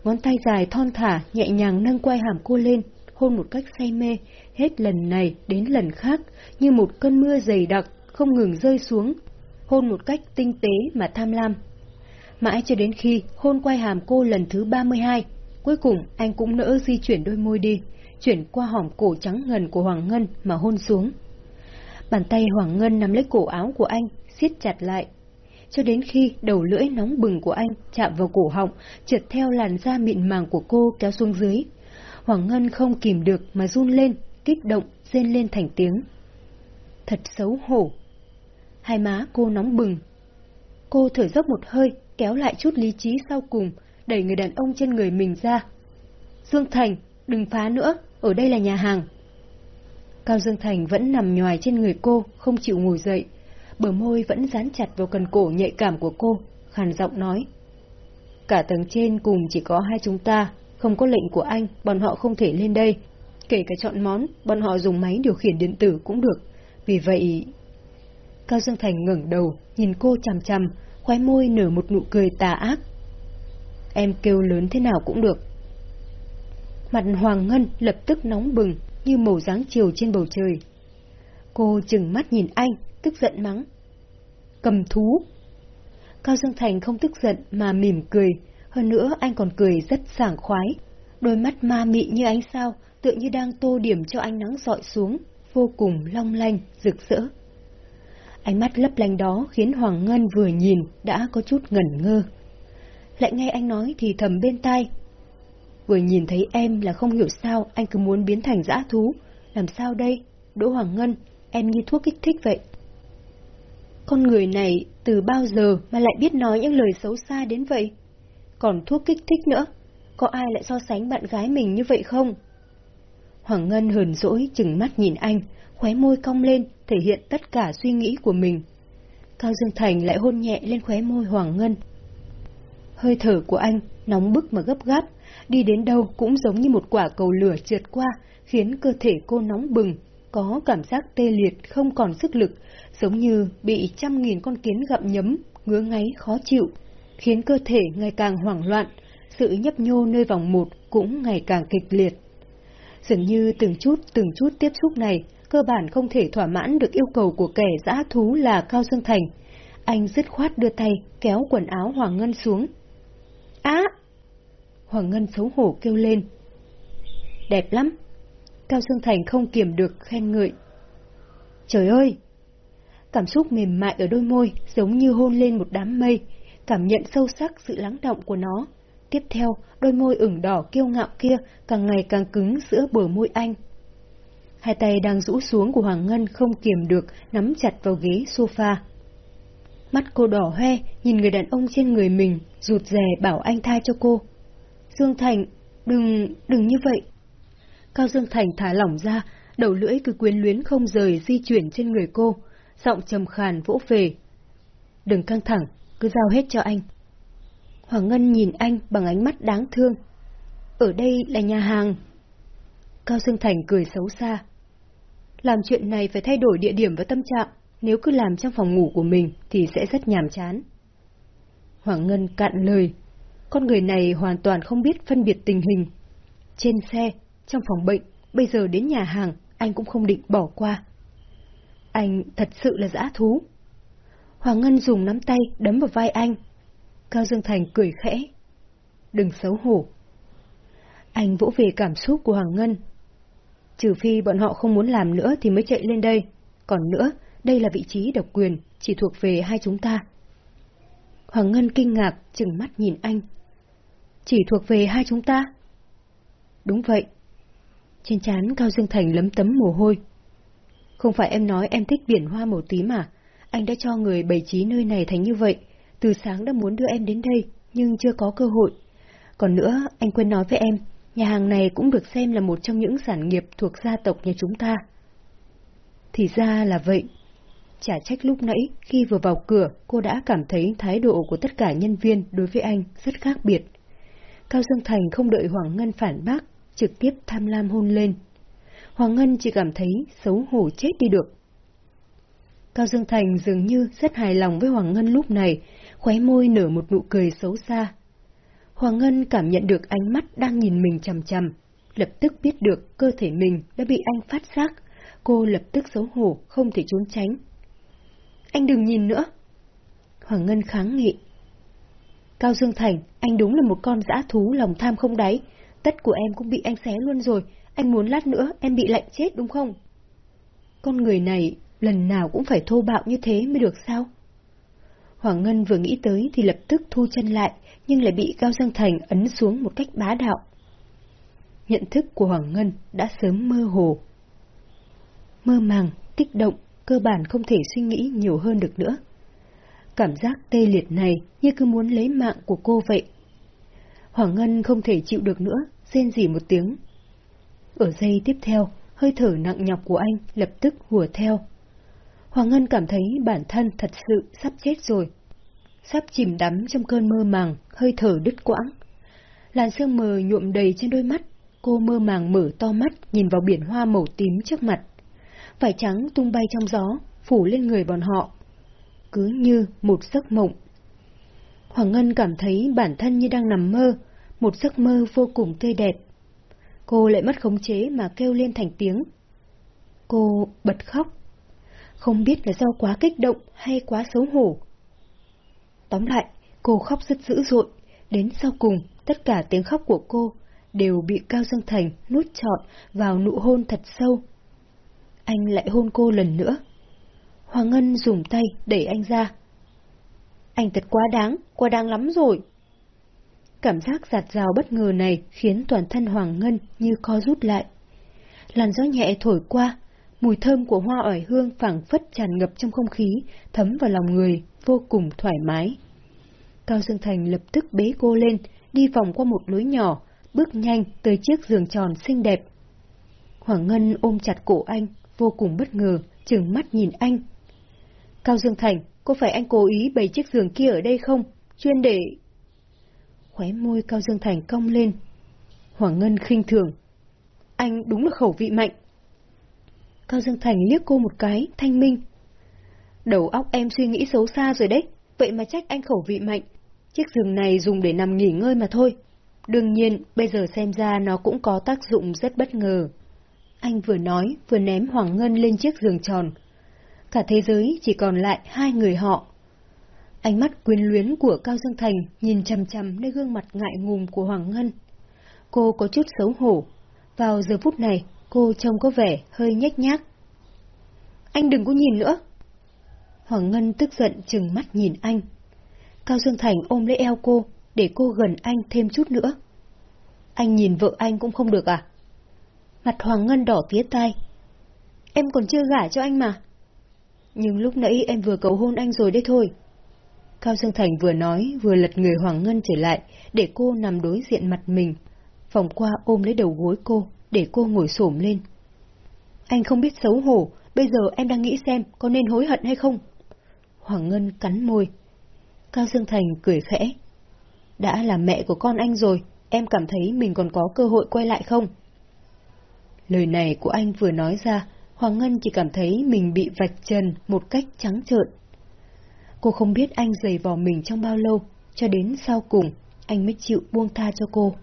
Ngón tay dài thon thả, nhẹ nhàng nâng quai hàm cô lên, hôn một cách say mê, hết lần này đến lần khác, như một cơn mưa dày đặc, không ngừng rơi xuống, hôn một cách tinh tế mà tham lam. Mãi cho đến khi hôn quai hàm cô lần thứ 32, cuối cùng anh cũng nỡ di chuyển đôi môi đi, chuyển qua hỏng cổ trắng ngần của Hoàng Ngân mà hôn xuống. Bàn tay Hoàng Ngân nắm lấy cổ áo của anh, siết chặt lại. Cho đến khi đầu lưỡi nóng bừng của anh chạm vào cổ họng, trượt theo làn da mịn màng của cô kéo xuống dưới. Hoàng Ngân không kìm được mà run lên, kích động, rên lên thành tiếng. Thật xấu hổ. Hai má cô nóng bừng. Cô thở dốc một hơi, kéo lại chút lý trí sau cùng, đẩy người đàn ông trên người mình ra. Dương Thành, đừng phá nữa, ở đây là nhà hàng. Cao Dương Thành vẫn nằm nhòi trên người cô, không chịu ngồi dậy. Bờ môi vẫn dán chặt vào cần cổ nhạy cảm của cô, khàn giọng nói. Cả tầng trên cùng chỉ có hai chúng ta, không có lệnh của anh, bọn họ không thể lên đây. Kể cả chọn món, bọn họ dùng máy điều khiển điện tử cũng được. Vì vậy... Cao Dương Thành ngẩng đầu, nhìn cô chằm chằm, khóe môi nở một nụ cười tà ác. Em kêu lớn thế nào cũng được. Mặt Hoàng Ngân lập tức nóng bừng, như màu dáng chiều trên bầu trời. Cô chừng mắt nhìn anh, tức giận mắng. Cầm thú! Cao Dương Thành không tức giận mà mỉm cười, hơn nữa anh còn cười rất sảng khoái. Đôi mắt ma mị như ánh sao, tựa như đang tô điểm cho ánh nắng dọi xuống, vô cùng long lanh, rực rỡ. Ánh mắt lấp lánh đó khiến Hoàng Ngân vừa nhìn đã có chút ngẩn ngơ. Lại nghe anh nói thì thầm bên tai. Vừa nhìn thấy em là không hiểu sao anh cứ muốn biến thành dã thú. Làm sao đây? Đỗ Hoàng Ngân, em như thuốc kích thích vậy. Con người này từ bao giờ mà lại biết nói những lời xấu xa đến vậy? Còn thuốc kích thích nữa, có ai lại so sánh bạn gái mình như vậy không? Hoàng Ngân hờn dỗi chừng mắt nhìn anh, khóe môi cong lên, thể hiện tất cả suy nghĩ của mình. Cao Dương Thành lại hôn nhẹ lên khóe môi Hoàng Ngân. Hơi thở của anh nóng bức mà gấp gáp, đi đến đâu cũng giống như một quả cầu lửa trượt qua, khiến cơ thể cô nóng bừng, có cảm giác tê liệt không còn sức lực, giống như bị trăm nghìn con kiến gặm nhấm, ngứa ngáy khó chịu, khiến cơ thể ngày càng hoảng loạn, sự nhấp nhô nơi vòng một cũng ngày càng kịch liệt. Dường như từng chút từng chút tiếp xúc này cơ bản không thể thỏa mãn được yêu cầu của kẻ dã thú là Cao Dương Thành. Anh dứt khoát đưa tay, kéo quần áo Hoàng Ngân xuống. Á! Hoàng Ngân xấu hổ kêu lên. Đẹp lắm! Cao Dương Thành không kiềm được khen ngợi. Trời ơi! Cảm xúc mềm mại ở đôi môi giống như hôn lên một đám mây, cảm nhận sâu sắc sự lắng động của nó. Tiếp theo, đôi môi ửng đỏ kiêu ngạo kia càng ngày càng cứng giữa bờ môi anh. Hai tay đang rũ xuống của Hoàng Ngân không kiềm được, nắm chặt vào ghế sofa. Mắt cô đỏ hoe, nhìn người đàn ông trên người mình, rụt rè bảo anh tha cho cô. Dương Thành, đừng, đừng như vậy. Cao Dương Thành thả lỏng ra, đầu lưỡi cứ quyến luyến không rời di chuyển trên người cô, giọng trầm khàn vỗ về. Đừng căng thẳng, cứ giao hết cho anh. Hoàng Ngân nhìn anh bằng ánh mắt đáng thương. Ở đây là nhà hàng. Cao Dương Thành cười xấu xa. Làm chuyện này phải thay đổi địa điểm và tâm trạng, nếu cứ làm trong phòng ngủ của mình thì sẽ rất nhàm chán. Hoàng Ngân cạn lời, con người này hoàn toàn không biết phân biệt tình hình. Trên xe, trong phòng bệnh, bây giờ đến nhà hàng, anh cũng không định bỏ qua. Anh thật sự là dã thú. Hoàng Ngân dùng nắm tay đấm vào vai anh. Cao Dương Thành cười khẽ. Đừng xấu hổ. Anh vỗ về cảm xúc của Hoàng Ngân. Trừ phi bọn họ không muốn làm nữa thì mới chạy lên đây. Còn nữa, đây là vị trí độc quyền, chỉ thuộc về hai chúng ta. Hoàng Ngân kinh ngạc, chừng mắt nhìn anh. Chỉ thuộc về hai chúng ta? Đúng vậy. Trên trán Cao Dương Thành lấm tấm mồ hôi. Không phải em nói em thích biển hoa màu tím à? Anh đã cho người bày trí nơi này thành như vậy. Từ sáng đã muốn đưa em đến đây, nhưng chưa có cơ hội. Còn nữa, anh quên nói với em, nhà hàng này cũng được xem là một trong những sản nghiệp thuộc gia tộc nhà chúng ta. Thì ra là vậy. Chả trách lúc nãy, khi vừa vào cửa, cô đã cảm thấy thái độ của tất cả nhân viên đối với anh rất khác biệt. Cao Dương Thành không đợi Hoàng Ngân phản bác, trực tiếp tham lam hôn lên. Hoàng Ngân chỉ cảm thấy xấu hổ chết đi được. Cao Dương Thành dường như rất hài lòng với Hoàng Ngân lúc này, khóe môi nở một nụ cười xấu xa. Hoàng Ngân cảm nhận được ánh mắt đang nhìn mình chằm chằm, lập tức biết được cơ thể mình đã bị anh phát giác, cô lập tức xấu hổ, không thể trốn tránh. Anh đừng nhìn nữa. Hoàng Ngân kháng nghị. Cao Dương Thành, anh đúng là một con dã thú lòng tham không đáy. Tất của em cũng bị anh xé luôn rồi, anh muốn lát nữa em bị lạnh chết đúng không? Con người này lần nào cũng phải thô bạo như thế mới được sao? Hoàng Ngân vừa nghĩ tới thì lập tức thu chân lại, nhưng lại bị Cao Giang Thành ấn xuống một cách bá đạo. Nhận thức của Hoàng Ngân đã sớm mơ hồ. Mơ màng, kích động, cơ bản không thể suy nghĩ nhiều hơn được nữa. Cảm giác tê liệt này như cứ muốn lấy mạng của cô vậy. Hoàng Ngân không thể chịu được nữa, rên rỉ một tiếng. Ở giây tiếp theo, hơi thở nặng nhọc của anh lập tức hùa theo. Hoàng Ngân cảm thấy bản thân thật sự sắp chết rồi. Sắp chìm đắm trong cơn mơ màng, hơi thở đứt quãng. Làn sương mờ nhuộm đầy trên đôi mắt, cô mơ màng mở to mắt nhìn vào biển hoa màu tím trước mặt. Vải trắng tung bay trong gió, phủ lên người bọn họ. Cứ như một giấc mộng. Hoàng Ngân cảm thấy bản thân như đang nằm mơ, một giấc mơ vô cùng tươi đẹp. Cô lại mất khống chế mà kêu lên thành tiếng. Cô bật khóc. Không biết là do quá kích động hay quá xấu hổ. Tóm lại, cô khóc rất dữ dội, đến sau cùng tất cả tiếng khóc của cô đều bị Cao Dương Thành nuốt trọn vào nụ hôn thật sâu. Anh lại hôn cô lần nữa. Hoàng Ngân dùng tay đẩy anh ra. Anh thật quá đáng, quá đáng lắm rồi. Cảm giác giạt rào bất ngờ này khiến toàn thân Hoàng Ngân như co rút lại. Làn gió nhẹ thổi qua, mùi thơm của hoa ỏi hương phảng phất tràn ngập trong không khí, thấm vào lòng người, vô cùng thoải mái. Cao Dương Thành lập tức bế cô lên, đi vòng qua một lối nhỏ, bước nhanh tới chiếc giường tròn xinh đẹp. Hoàng Ngân ôm chặt cổ anh, vô cùng bất ngờ, trừng mắt nhìn anh. Cao Dương Thành, có phải anh cố ý bày chiếc giường kia ở đây không? Chuyên để... Khóe môi Cao Dương Thành cong lên. Hoàng Ngân khinh thường. Anh đúng là khẩu vị mạnh. Cao Dương Thành liếc cô một cái, thanh minh. Đầu óc em suy nghĩ xấu xa rồi đấy, vậy mà trách anh khẩu vị mạnh. Chiếc giường này dùng để nằm nghỉ ngơi mà thôi. Đương nhiên, bây giờ xem ra nó cũng có tác dụng rất bất ngờ. Anh vừa nói, vừa ném Hoàng Ngân lên chiếc giường tròn. Cả thế giới chỉ còn lại hai người họ. Ánh mắt quyến luyến của Cao Dương Thành nhìn chằm chằm nơi gương mặt ngại ngùng của Hoàng Ngân. Cô có chút xấu hổ. Vào giờ phút này, cô trông có vẻ hơi nhếch nhác. Anh đừng có nhìn nữa. Hoàng Ngân tức giận chừng mắt nhìn anh. Cao Dương Thành ôm lấy eo cô, để cô gần anh thêm chút nữa. Anh nhìn vợ anh cũng không được à? Mặt Hoàng Ngân đỏ tía tai. Em còn chưa gả cho anh mà. Nhưng lúc nãy em vừa cầu hôn anh rồi đấy thôi. Cao Dương Thành vừa nói vừa lật người Hoàng Ngân trở lại để cô nằm đối diện mặt mình. Vòng qua ôm lấy đầu gối cô để cô ngồi xổm lên. Anh không biết xấu hổ, bây giờ em đang nghĩ xem có nên hối hận hay không. Hoàng Ngân cắn môi. Cao Dương Thành cười khẽ. Đã là mẹ của con anh rồi, em cảm thấy mình còn có cơ hội quay lại không? Lời này của anh vừa nói ra, Hoàng Ngân chỉ cảm thấy mình bị vạch trần một cách trắng trợn. Cô không biết anh giày vò mình trong bao lâu, cho đến sau cùng, anh mới chịu buông tha cho cô.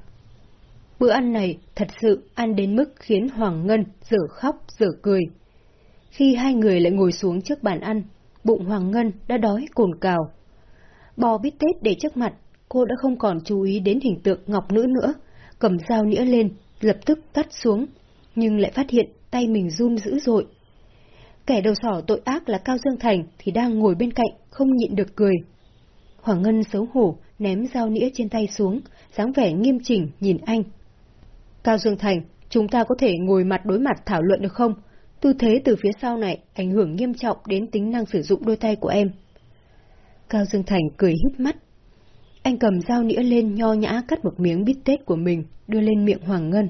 Bữa ăn này thật sự ăn đến mức khiến Hoàng Ngân dở khóc dở cười. Khi hai người lại ngồi xuống trước bàn ăn, bụng Hoàng Ngân đã đói cồn cào. Bò bít tết để trước mặt, cô đã không còn chú ý đến hình tượng ngọc nữ nữa, cầm dao nĩa lên, lập tức cắt xuống, nhưng lại phát hiện tay mình run dữ dội. Kẻ đầu sỏ tội ác là Cao Dương Thành thì đang ngồi bên cạnh, không nhịn được cười. Hoàng Ngân xấu hổ, ném dao nĩa trên tay xuống, dáng vẻ nghiêm chỉnh nhìn anh. Cao Dương Thành, chúng ta có thể ngồi mặt đối mặt thảo luận được không? Tư thế từ phía sau này ảnh hưởng nghiêm trọng đến tính năng sử dụng đôi tay của em. Cao Dương Thành cười hít mắt. Anh cầm dao nĩa lên nho nhã cắt một miếng bít tết của mình, đưa lên miệng Hoàng Ngân.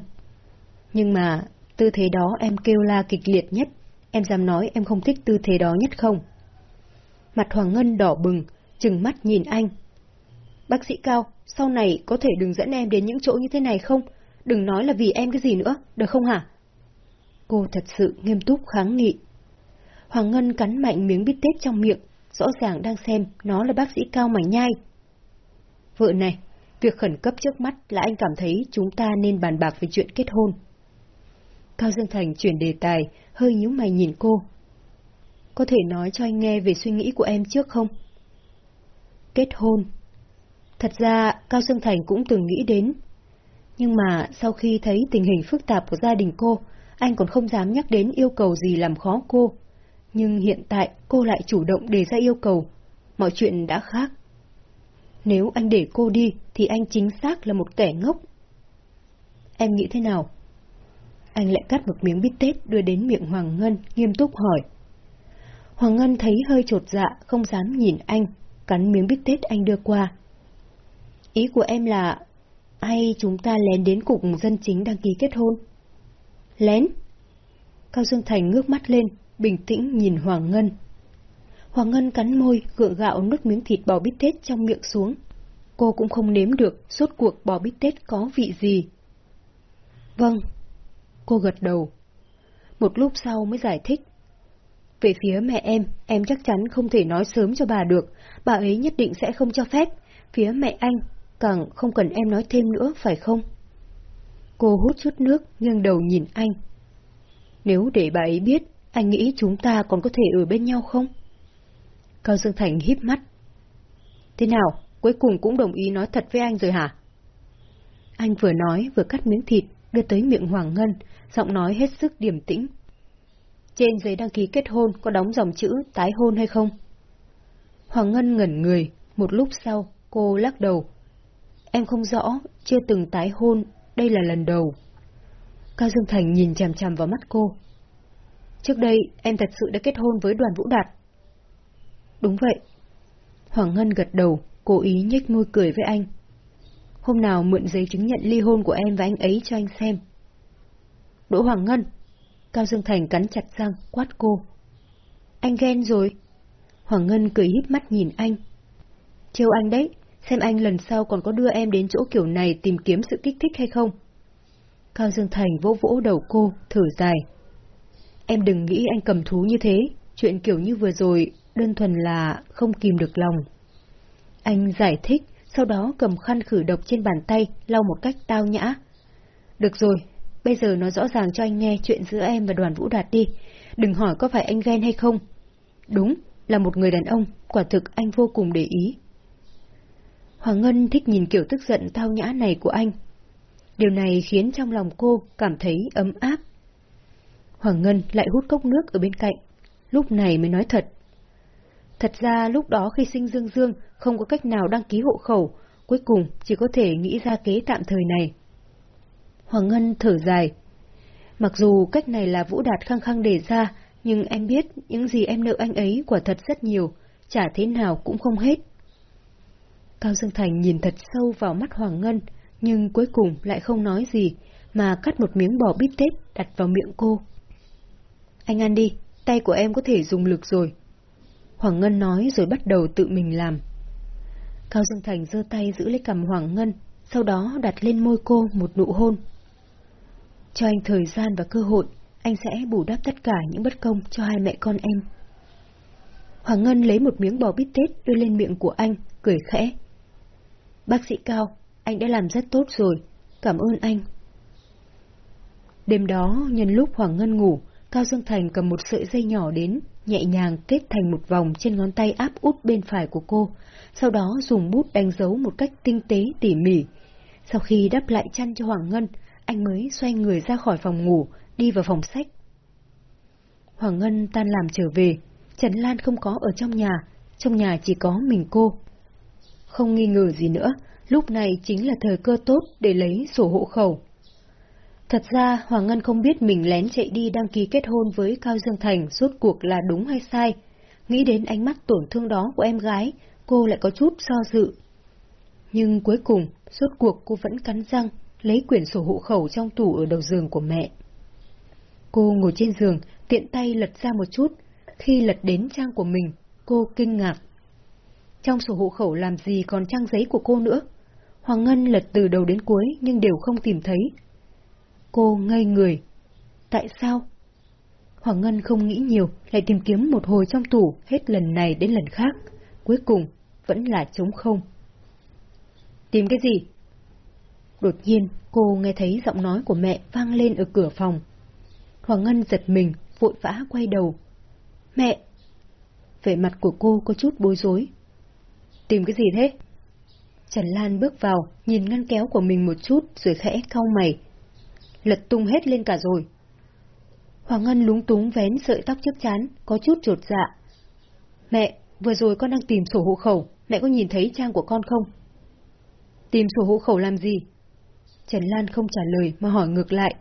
Nhưng mà, tư thế đó em kêu la kịch liệt nhất, em dám nói em không thích tư thế đó nhất không? Mặt Hoàng Ngân đỏ bừng, chừng mắt nhìn anh. Bác sĩ Cao, sau này có thể đừng dẫn em đến những chỗ như thế này không? Đừng nói là vì em cái gì nữa, được không hả? Cô thật sự nghiêm túc kháng nghị. Hoàng Ngân cắn mạnh miếng bít tết trong miệng, rõ ràng đang xem nó là bác sĩ Cao mà nhai. Vợ này, việc khẩn cấp trước mắt là anh cảm thấy chúng ta nên bàn bạc về chuyện kết hôn. Cao Dương Thành chuyển đề tài, hơi nhíu mày nhìn cô. Có thể nói cho anh nghe về suy nghĩ của em trước không? Kết hôn. Thật ra, Cao Dương Thành cũng từng nghĩ đến. Nhưng mà sau khi thấy tình hình phức tạp của gia đình cô, anh còn không dám nhắc đến yêu cầu gì làm khó cô. Nhưng hiện tại cô lại chủ động đề ra yêu cầu. Mọi chuyện đã khác. Nếu anh để cô đi, thì anh chính xác là một kẻ ngốc. Em nghĩ thế nào? Anh lại cắt một miếng bít tết đưa đến miệng Hoàng Ngân, nghiêm túc hỏi. Hoàng Ngân thấy hơi trột dạ, không dám nhìn anh, cắn miếng bít tết anh đưa qua. Ý của em là, hay chúng ta lén đến cục dân chính đăng ký kết hôn? Lén? Cao Dương Thành ngước mắt lên, bình tĩnh nhìn Hoàng Ngân. Hoàng Ngân cắn môi, gượng gạo nuốt miếng thịt bò bít tết trong miệng xuống. Cô cũng không nếm được suốt cuộc bò bít tết có vị gì. Vâng. Cô gật đầu. Một lúc sau mới giải thích. Về phía mẹ em, em chắc chắn không thể nói sớm cho bà được, bà ấy nhất định sẽ không cho phép. Phía mẹ anh, càng không cần em nói thêm nữa, phải không? Cô hút chút nước, nghiêng đầu nhìn anh. Nếu để bà ấy biết, anh nghĩ chúng ta còn có thể ở bên nhau không? Cao Dương Thành híp mắt. Thế nào, cuối cùng cũng đồng ý nói thật với anh rồi hả? Anh vừa nói vừa cắt miếng thịt, đưa tới miệng Hoàng Ngân, giọng nói hết sức điềm tĩnh. Trên giấy đăng ký kết hôn có đóng dòng chữ tái hôn hay không? Hoàng Ngân ngẩn người, một lúc sau, cô lắc đầu. Em không rõ, chưa từng tái hôn, đây là lần đầu. Cao Dương Thành nhìn chằm chằm vào mắt cô. Trước đây, em thật sự đã kết hôn với đoàn Vũ Đạt. Đúng vậy. Hoàng Ngân gật đầu, cố ý nhếch môi cười với anh. Hôm nào mượn giấy chứng nhận ly hôn của em và anh ấy cho anh xem. Đỗ Hoàng Ngân. Cao Dương Thành cắn chặt răng, quát cô. Anh ghen rồi. Hoàng Ngân cười híp mắt nhìn anh. Trêu anh đấy, xem anh lần sau còn có đưa em đến chỗ kiểu này tìm kiếm sự kích thích hay không. Cao Dương Thành vỗ vỗ đầu cô, thở dài. Em đừng nghĩ anh cầm thú như thế, chuyện kiểu như vừa rồi, đơn thuần là không kìm được lòng. Anh giải thích, sau đó cầm khăn khử độc trên bàn tay, lau một cách tao nhã. Được rồi, bây giờ nói rõ ràng cho anh nghe chuyện giữa em và đoàn Vũ Đạt đi, đừng hỏi có phải anh ghen hay không. Đúng, là một người đàn ông, quả thực anh vô cùng để ý. Hoàng Ngân thích nhìn kiểu tức giận tao nhã này của anh. Điều này khiến trong lòng cô cảm thấy ấm áp. Hoàng Ngân lại hút cốc nước ở bên cạnh, lúc này mới nói thật. Thật ra lúc đó khi sinh Dương Dương không có cách nào đăng ký hộ khẩu, cuối cùng chỉ có thể nghĩ ra kế tạm thời này. Hoàng Ngân thở dài. Mặc dù cách này là Vũ Đạt khăng khăng đề ra, nhưng em biết những gì em nợ anh ấy quả thật rất nhiều, trả thế nào cũng không hết. Cao Dương Thành nhìn thật sâu vào mắt Hoàng Ngân, nhưng cuối cùng lại không nói gì, mà cắt một miếng bò bít tết đặt vào miệng cô. Anh ăn đi, tay của em có thể dùng lực rồi. Hoàng Ngân nói rồi bắt đầu tự mình làm. Cao Dương Thành giơ tay giữ lấy cầm Hoàng Ngân, sau đó đặt lên môi cô một nụ hôn. Cho anh thời gian và cơ hội, anh sẽ bù đắp tất cả những bất công cho hai mẹ con em. Hoàng Ngân lấy một miếng bò bít tết đưa lên miệng của anh, cười khẽ. Bác sĩ Cao, anh đã làm rất tốt rồi, cảm ơn anh. Đêm đó, nhân lúc Hoàng Ngân ngủ, Cao Dương Thành cầm một sợi dây nhỏ đến, nhẹ nhàng kết thành một vòng trên ngón tay áp út bên phải của cô, sau đó dùng bút đánh dấu một cách tinh tế tỉ mỉ. Sau khi đắp lại chăn cho Hoàng Ngân, anh mới xoay người ra khỏi phòng ngủ, đi vào phòng sách. Hoàng Ngân tan làm trở về, Trần Lan không có ở trong nhà, trong nhà chỉ có mình cô. Không nghi ngờ gì nữa, lúc này chính là thời cơ tốt để lấy sổ hộ khẩu. Thật ra, Hoàng Ngân không biết mình lén chạy đi đăng ký kết hôn với Cao Dương Thành suốt cuộc là đúng hay sai. Nghĩ đến ánh mắt tổn thương đó của em gái, cô lại có chút do dự. Nhưng cuối cùng, suốt cuộc cô vẫn cắn răng, lấy quyển sổ hộ khẩu trong tủ ở đầu giường của mẹ. Cô ngồi trên giường, tiện tay lật ra một chút. Khi lật đến trang của mình, cô kinh ngạc. Trong sổ hộ khẩu làm gì còn trang giấy của cô nữa? Hoàng Ngân lật từ đầu đến cuối nhưng đều không tìm thấy. Cô ngây người. Tại sao? Hoàng Ngân không nghĩ nhiều, lại tìm kiếm một hồi trong tủ, hết lần này đến lần khác. Cuối cùng, vẫn là trống không. Tìm cái gì? Đột nhiên, cô nghe thấy giọng nói của mẹ vang lên ở cửa phòng. Hoàng Ngân giật mình, vội vã quay đầu. Mẹ! Vẻ mặt của cô có chút bối rối. Tìm cái gì thế? Trần Lan bước vào, nhìn ngăn kéo của mình một chút rồi khẽ cau mày. Lật tung hết lên cả rồi. Hoàng Ngân lúng túng vén sợi tóc trước chán, có chút trột dạ. Mẹ, vừa rồi con đang tìm sổ hộ khẩu, mẹ có nhìn thấy trang của con không? Tìm sổ hộ khẩu làm gì? Trần Lan không trả lời mà hỏi ngược lại.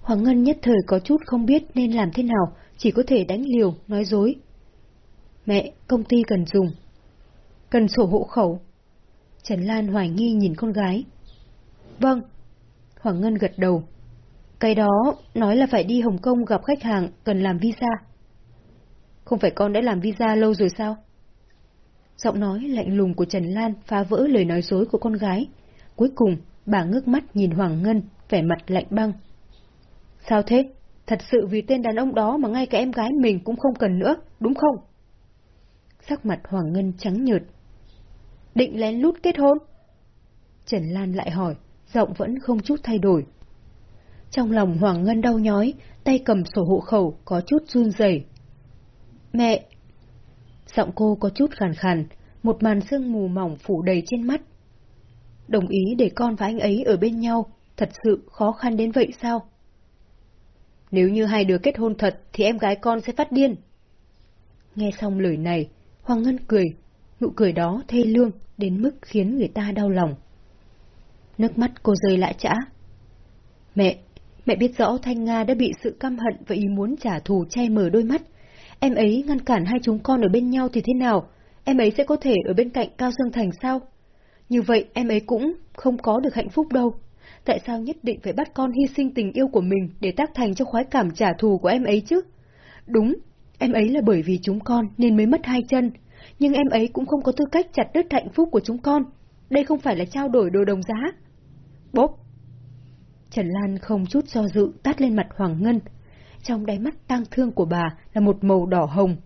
Hoàng Ngân nhất thời có chút không biết nên làm thế nào, chỉ có thể đánh liều, nói dối. Mẹ, công ty cần dùng. Cần sổ hộ khẩu. Trần Lan hoài nghi nhìn con gái. Vâng. Hoàng Ngân gật đầu. Cái đó nói là phải đi Hồng Kông gặp khách hàng cần làm visa. Không phải con đã làm visa lâu rồi sao? Giọng nói lạnh lùng của Trần Lan phá vỡ lời nói dối của con gái. Cuối cùng, bà ngước mắt nhìn Hoàng Ngân, vẻ mặt lạnh băng. Sao thế? Thật sự vì tên đàn ông đó mà ngay cả em gái mình cũng không cần nữa, đúng không? Sắc mặt Hoàng Ngân trắng nhợt. Định lén lút kết hôn? Trần Lan lại hỏi, giọng vẫn không chút thay đổi. Trong lòng Hoàng Ngân đau nhói, tay cầm sổ hộ khẩu có chút run rẩy. Mẹ! Giọng cô có chút khàn khàn, một màn sương mù mỏng phủ đầy trên mắt. Đồng ý để con và anh ấy ở bên nhau, thật sự khó khăn đến vậy sao? Nếu như hai đứa kết hôn thật thì em gái con sẽ phát điên. Nghe xong lời này, Hoàng Ngân cười, nụ cười đó thê lương đến mức khiến người ta đau lòng. Nước mắt cô rơi lại chã. Mẹ, mẹ biết rõ Thanh Nga đã bị sự căm hận và ý muốn trả thù che mờ đôi mắt. Em ấy ngăn cản hai chúng con ở bên nhau thì thế nào? Em ấy sẽ có thể ở bên cạnh Cao Dương Thành sao? Như vậy em ấy cũng không có được hạnh phúc đâu tại sao nhất định phải bắt con hy sinh tình yêu của mình để tác thành cho khoái cảm trả thù của em ấy chứ? Đúng, em ấy là bởi vì chúng con nên mới mất hai chân, nhưng em ấy cũng không có tư cách chặt đứt hạnh phúc của chúng con. Đây không phải là trao đổi đồ đồng giá. Bốp! Trần Lan không chút do dự tát lên mặt Hoàng Ngân. Trong đáy mắt tang thương của bà là một màu đỏ hồng.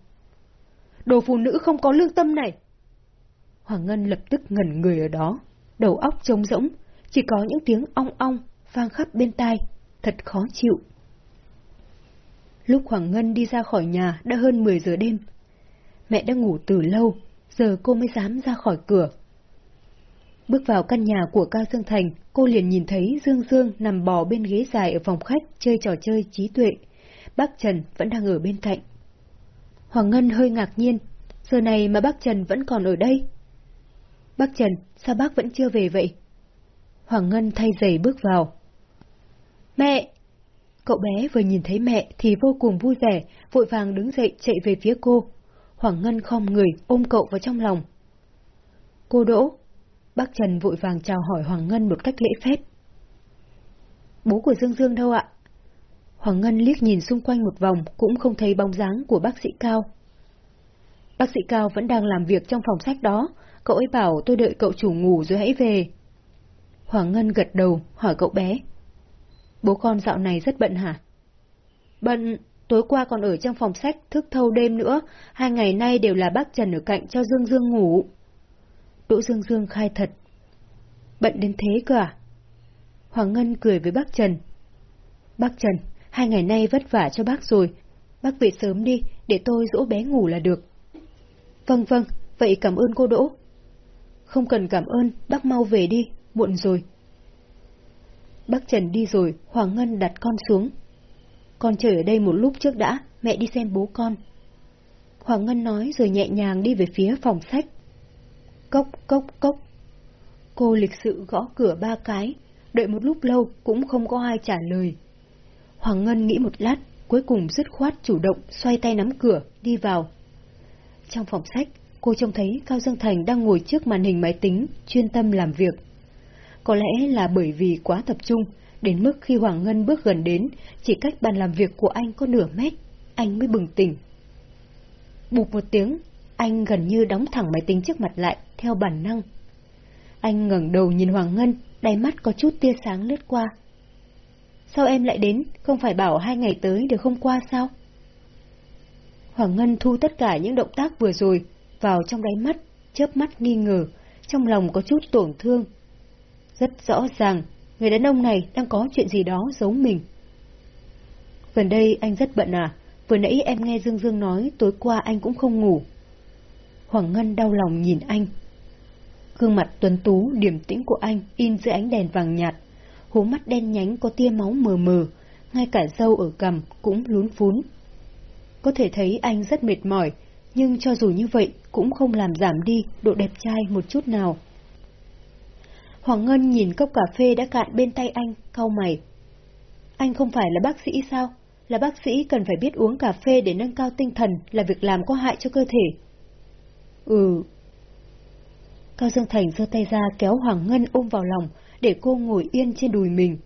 Đồ phụ nữ không có lương tâm này! Hoàng Ngân lập tức ngẩn người ở đó, đầu óc trống rỗng, chỉ có những tiếng ong ong vang khắp bên tai, thật khó chịu. Lúc Hoàng Ngân đi ra khỏi nhà đã hơn 10 giờ đêm. Mẹ đã ngủ từ lâu, giờ cô mới dám ra khỏi cửa. Bước vào căn nhà của Cao Dương Thành, cô liền nhìn thấy Dương Dương nằm bò bên ghế dài ở phòng khách chơi trò chơi trí tuệ. Bác Trần vẫn đang ở bên cạnh. Hoàng Ngân hơi ngạc nhiên, giờ này mà bác Trần vẫn còn ở đây. Bác Trần, sao bác vẫn chưa về vậy? Hoàng Ngân thay giày bước vào. Mẹ! Cậu bé vừa nhìn thấy mẹ thì vô cùng vui vẻ, vội vàng đứng dậy chạy về phía cô. Hoàng Ngân khom người ôm cậu vào trong lòng. Cô Đỗ! Bác Trần vội vàng chào hỏi Hoàng Ngân một cách lễ phép. Bố của Dương Dương đâu ạ? Hoàng Ngân liếc nhìn xung quanh một vòng cũng không thấy bóng dáng của bác sĩ Cao. Bác sĩ Cao vẫn đang làm việc trong phòng sách đó, cậu ấy bảo tôi đợi cậu chủ ngủ rồi hãy về. Hoàng Ngân gật đầu, hỏi cậu bé. Bố con dạo này rất bận hả? Bận, tối qua còn ở trong phòng sách thức thâu đêm nữa, hai ngày nay đều là bác Trần ở cạnh cho Dương Dương ngủ. Đỗ Dương Dương khai thật. Bận đến thế cơ à? Hoàng Ngân cười với bác Trần. Bác Trần, hai ngày nay vất vả cho bác rồi. Bác về sớm đi, để tôi dỗ bé ngủ là được. Vâng vâng, vậy cảm ơn cô Đỗ. Không cần cảm ơn, bác mau về đi, muộn rồi. Bác Trần đi rồi, Hoàng Ngân đặt con xuống. Con chờ ở đây một lúc trước đã, mẹ đi xem bố con. Hoàng Ngân nói rồi nhẹ nhàng đi về phía phòng sách. Cốc, cốc, cốc. Cô lịch sự gõ cửa ba cái, đợi một lúc lâu cũng không có ai trả lời. Hoàng Ngân nghĩ một lát, cuối cùng dứt khoát chủ động xoay tay nắm cửa, đi vào. Trong phòng sách, cô trông thấy Cao Dương Thành đang ngồi trước màn hình máy tính, chuyên tâm làm việc. Có lẽ là bởi vì quá tập trung, đến mức khi Hoàng Ngân bước gần đến, chỉ cách bàn làm việc của anh có nửa mét, anh mới bừng tỉnh. Bụp một tiếng, anh gần như đóng thẳng máy tính trước mặt lại, theo bản năng. Anh ngẩng đầu nhìn Hoàng Ngân, đáy mắt có chút tia sáng lướt qua. Sao em lại đến, không phải bảo hai ngày tới được không qua sao? Hoàng Ngân thu tất cả những động tác vừa rồi, vào trong đáy mắt, chớp mắt nghi ngờ, trong lòng có chút tổn thương. Rất rõ ràng, người đàn ông này đang có chuyện gì đó giấu mình. Gần đây anh rất bận à, vừa nãy em nghe Dương Dương nói tối qua anh cũng không ngủ. Hoàng Ngân đau lòng nhìn anh. Gương mặt tuấn tú, điểm tĩnh của anh in dưới ánh đèn vàng nhạt, hố mắt đen nhánh có tia máu mờ mờ, ngay cả râu ở cằm cũng lún phún. Có thể thấy anh rất mệt mỏi, nhưng cho dù như vậy cũng không làm giảm đi độ đẹp trai một chút nào. Hoàng Ngân nhìn cốc cà phê đã cạn bên tay anh, cau mày. Anh không phải là bác sĩ sao? Là bác sĩ cần phải biết uống cà phê để nâng cao tinh thần là việc làm có hại cho cơ thể. Ừ. Cao Dương Thành giơ tay ra kéo Hoàng Ngân ôm vào lòng để cô ngồi yên trên đùi mình.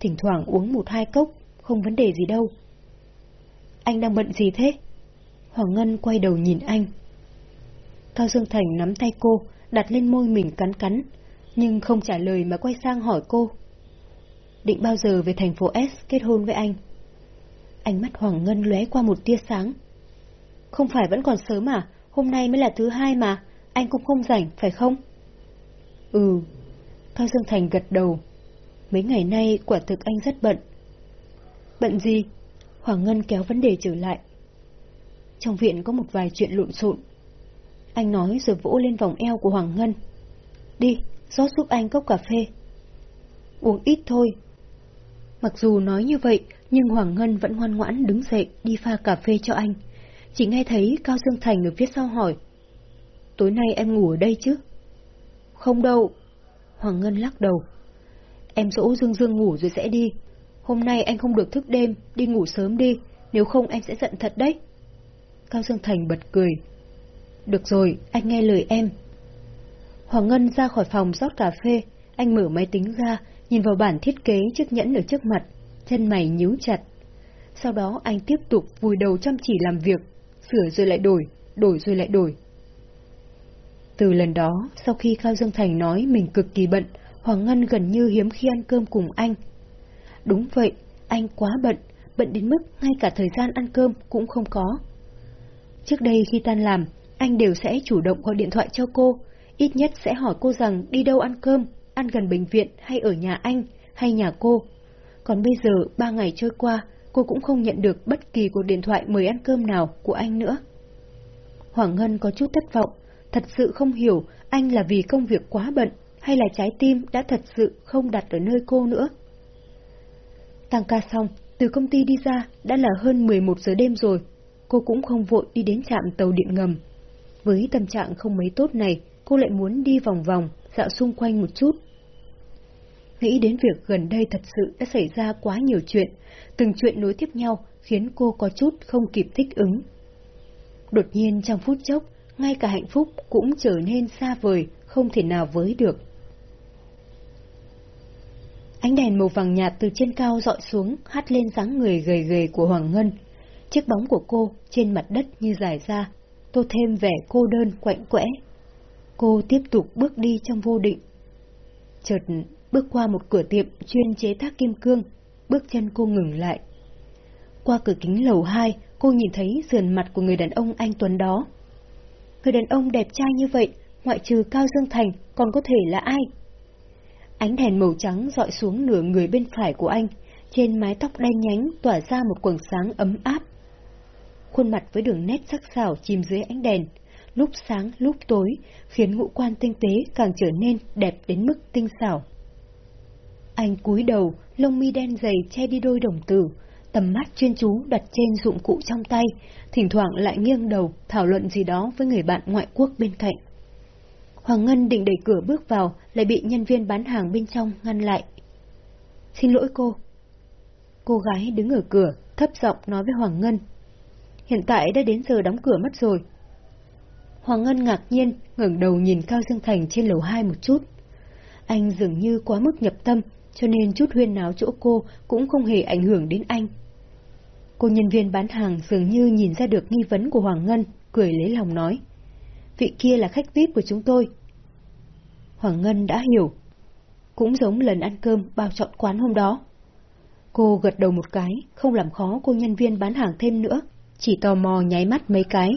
Thỉnh thoảng uống một hai cốc, không vấn đề gì đâu. Anh đang bận gì thế? Hoàng Ngân quay đầu nhìn anh. Cao Dương Thành nắm tay cô, đặt lên môi mình cắn cắn, nhưng không trả lời mà quay sang hỏi cô. Định bao giờ về thành phố S kết hôn với anh? Ánh mắt Hoàng Ngân lóe qua một tia sáng. Không phải vẫn còn sớm à, hôm nay mới là thứ hai mà, anh cũng không rảnh, phải không? Ừ. Cao Dương Thành gật đầu. Mấy ngày nay quả thực anh rất bận. Bận gì? Hoàng Ngân kéo vấn đề trở lại. Trong viện có một vài chuyện lộn xộn. Anh nói rồi vỗ lên vòng eo của Hoàng Ngân. Đi, rót giúp anh cốc cà phê. Uống ít thôi. Mặc dù nói như vậy, nhưng Hoàng Ngân vẫn ngoan ngoãn đứng dậy đi pha cà phê cho anh. Chỉ nghe thấy Cao Dương Thành ở phía sau hỏi. Tối nay em ngủ ở đây chứ? Không đâu. Hoàng Ngân lắc đầu. Em dỗ Dương Dương ngủ rồi sẽ đi. Hôm nay anh không được thức đêm, đi ngủ sớm đi, nếu không em sẽ giận thật đấy. Cao Dương Thành bật cười. Được rồi, anh nghe lời em. Hoàng Ngân ra khỏi phòng rót cà phê, anh mở máy tính ra, nhìn vào bản thiết kế chiếc nhẫn ở trước mặt, chân mày nhíu chặt. Sau đó anh tiếp tục vùi đầu chăm chỉ làm việc, sửa rồi lại đổi, đổi rồi lại đổi. Từ lần đó, sau khi Cao Dương Thành nói mình cực kỳ bận, Hoàng Ngân gần như hiếm khi ăn cơm cùng anh. Đúng vậy, anh quá bận, bận đến mức ngay cả thời gian ăn cơm cũng không có. Trước đây khi tan làm, anh đều sẽ chủ động gọi điện thoại cho cô, ít nhất sẽ hỏi cô rằng đi đâu ăn cơm, ăn gần bệnh viện hay ở nhà anh, hay nhà cô. Còn bây giờ, ba ngày trôi qua, cô cũng không nhận được bất kỳ cuộc điện thoại mời ăn cơm nào của anh nữa. Hoàng Ngân có chút thất vọng, thật sự không hiểu anh là vì công việc quá bận hay là trái tim đã thật sự không đặt ở nơi cô nữa. Tăng ca xong, từ công ty đi ra đã là hơn 11 giờ đêm rồi, cô cũng không vội đi đến trạm tàu điện ngầm. Với tâm trạng không mấy tốt này, cô lại muốn đi vòng vòng, dạo xung quanh một chút. Nghĩ đến việc gần đây thật sự đã xảy ra quá nhiều chuyện, từng chuyện nối tiếp nhau khiến cô có chút không kịp thích ứng. Đột nhiên trong phút chốc, ngay cả hạnh phúc cũng trở nên xa vời, không thể nào với được. Ánh đèn màu vàng nhạt từ trên cao dọi xuống, hắt lên dáng người gầy gầy của Hoàng Ngân. Chiếc bóng của cô trên mặt đất như dài ra, tô thêm vẻ cô đơn quạnh quẽ. Cô tiếp tục bước đi trong vô định. Chợt bước qua một cửa tiệm chuyên chế tác kim cương, bước chân cô ngừng lại. Qua cửa kính lầu hai, cô nhìn thấy sườn mặt của người đàn ông anh Tuấn đó. Người đàn ông đẹp trai như vậy, ngoại trừ Cao Dương Thành, còn có thể là ai? Ánh đèn màu trắng dọi xuống nửa người bên phải của anh, trên mái tóc đen nhánh tỏa ra một quầng sáng ấm áp. Khuôn mặt với đường nét sắc sảo chìm dưới ánh đèn, lúc sáng lúc tối, khiến ngũ quan tinh tế càng trở nên đẹp đến mức tinh xảo. Anh cúi đầu, lông mi đen dày che đi đôi đồng tử, tầm mắt chuyên chú đặt trên dụng cụ trong tay, thỉnh thoảng lại nghiêng đầu thảo luận gì đó với người bạn ngoại quốc bên cạnh. Hoàng Ngân định đẩy cửa bước vào, lại bị nhân viên bán hàng bên trong ngăn lại. Xin lỗi cô. Cô gái đứng ở cửa, thấp giọng nói với Hoàng Ngân. Hiện tại đã đến giờ đóng cửa mất rồi. Hoàng Ngân ngạc nhiên, ngẩng đầu nhìn Cao Dương Thành trên lầu hai một chút. Anh dường như quá mức nhập tâm, cho nên chút huyên náo chỗ cô cũng không hề ảnh hưởng đến anh. Cô nhân viên bán hàng dường như nhìn ra được nghi vấn của Hoàng Ngân, cười lấy lòng nói. Vị kia là khách VIP của chúng tôi. Hoàng Ngân đã hiểu. Cũng giống lần ăn cơm bao chọn quán hôm đó. Cô gật đầu một cái, không làm khó cô nhân viên bán hàng thêm nữa, chỉ tò mò nháy mắt mấy cái.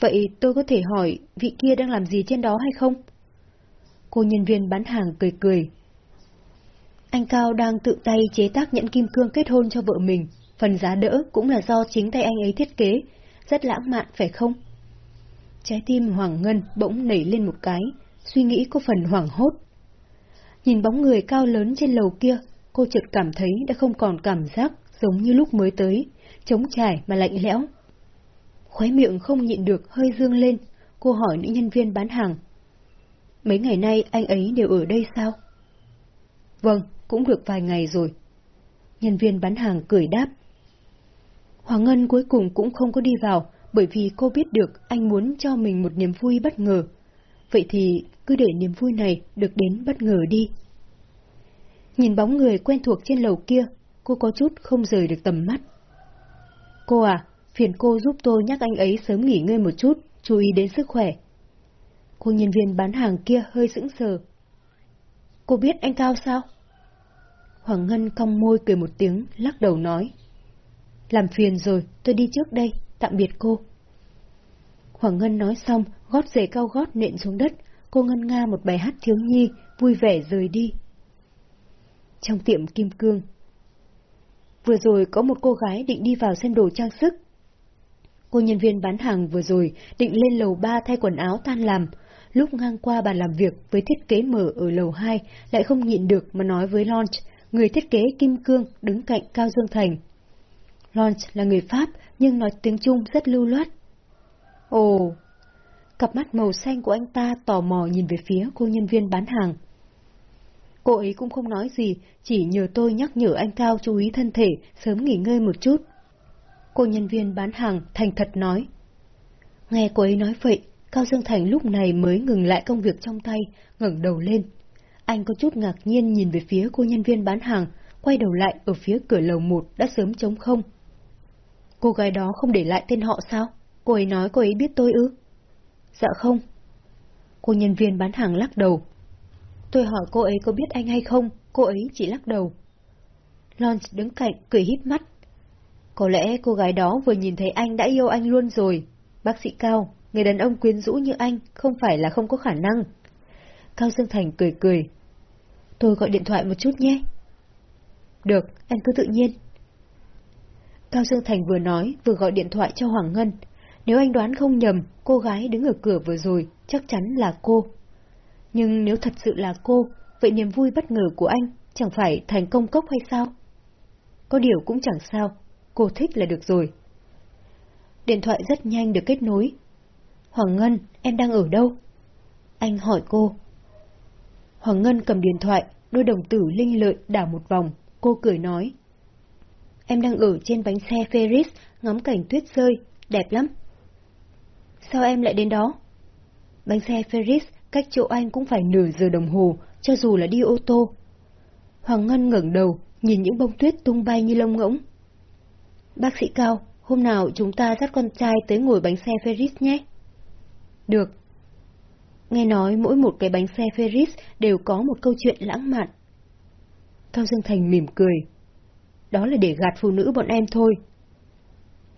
Vậy tôi có thể hỏi vị kia đang làm gì trên đó hay không? Cô nhân viên bán hàng cười cười. Anh Cao đang tự tay chế tác nhẫn kim cương kết hôn cho vợ mình, phần giá đỡ cũng là do chính tay anh ấy thiết kế, rất lãng mạn phải không? Trái tim Hoàng Ngân bỗng nảy lên một cái, suy nghĩ có phần hoảng hốt. Nhìn bóng người cao lớn trên lầu kia, cô chợt cảm thấy đã không còn cảm giác giống như lúc mới tới, trống trải mà lạnh lẽo. Khóe miệng không nhịn được hơi dương lên, cô hỏi nữ nhân viên bán hàng. Mấy ngày nay anh ấy đều ở đây sao? Vâng, cũng được vài ngày rồi. Nhân viên bán hàng cười đáp. Hoàng Ngân cuối cùng cũng không có đi vào, bởi vì cô biết được anh muốn cho mình một niềm vui bất ngờ. Vậy thì cứ để niềm vui này được đến bất ngờ đi. Nhìn bóng người quen thuộc trên lầu kia, cô có chút không rời được tầm mắt. Cô à, phiền cô giúp tôi nhắc anh ấy sớm nghỉ ngơi một chút, chú ý đến sức khỏe. Cô nhân viên bán hàng kia hơi sững sờ. Cô biết anh Cao sao? Hoàng Ngân cong môi cười một tiếng, lắc đầu nói. Làm phiền rồi, tôi đi trước đây, tạm biệt cô. Hoàng Ngân nói xong, gót giày cao gót nện xuống đất, cô ngân nga một bài hát thiếu nhi, vui vẻ rời đi. Trong tiệm kim cương Vừa rồi có một cô gái định đi vào xem đồ trang sức. Cô nhân viên bán hàng vừa rồi định lên lầu ba thay quần áo tan làm, lúc ngang qua bàn làm việc với thiết kế mở ở lầu 2 lại không nhịn được mà nói với Launch, người thiết kế kim cương đứng cạnh Cao Dương Thành. Launch là người Pháp nhưng nói tiếng Trung rất lưu loát. Ồ! Cặp mắt màu xanh của anh ta tò mò nhìn về phía cô nhân viên bán hàng. Cô ấy cũng không nói gì, chỉ nhờ tôi nhắc nhở anh Cao chú ý thân thể, sớm nghỉ ngơi một chút. Cô nhân viên bán hàng thành thật nói. Nghe cô ấy nói vậy, Cao Dương Thành lúc này mới ngừng lại công việc trong tay, ngẩng đầu lên. Anh có chút ngạc nhiên nhìn về phía cô nhân viên bán hàng, quay đầu lại ở phía cửa lầu một đã sớm trống không. Cô gái đó không để lại tên họ sao? Cô ấy nói cô ấy biết tôi ư? Dạ không. Cô nhân viên bán hàng lắc đầu. Tôi hỏi cô ấy có biết anh hay không, cô ấy chỉ lắc đầu. Lance đứng cạnh, cười híp mắt. Có lẽ cô gái đó vừa nhìn thấy anh đã yêu anh luôn rồi. Bác sĩ Cao, người đàn ông quyến rũ như anh không phải là không có khả năng. Cao Dương Thành cười cười. Tôi gọi điện thoại một chút nhé. Được, anh cứ tự nhiên. Cao Dương Thành vừa nói, vừa gọi điện thoại cho Hoàng Ngân. Nếu anh đoán không nhầm, cô gái đứng ở cửa vừa rồi, chắc chắn là cô. Nhưng nếu thật sự là cô, vậy niềm vui bất ngờ của anh chẳng phải thành công cốc hay sao? Có điều cũng chẳng sao, cô thích là được rồi. Điện thoại rất nhanh được kết nối. Hoàng Ngân, em đang ở đâu? Anh hỏi cô. Hoàng Ngân cầm điện thoại, đôi đồng tử linh lợi đảo một vòng, cô cười nói. Em đang ở trên bánh xe Ferris, ngắm cảnh tuyết rơi, đẹp lắm. Sao em lại đến đó? Bánh xe Ferris cách chỗ anh cũng phải nửa giờ đồng hồ, cho dù là đi ô tô. Hoàng Ngân ngẩng đầu, nhìn những bông tuyết tung bay như lông ngỗng. Bác sĩ Cao, hôm nào chúng ta dắt con trai tới ngồi bánh xe Ferris nhé. Được. Nghe nói mỗi một cái bánh xe Ferris đều có một câu chuyện lãng mạn. Cao Dương Thành mỉm cười. Đó là để gạt phụ nữ bọn em thôi.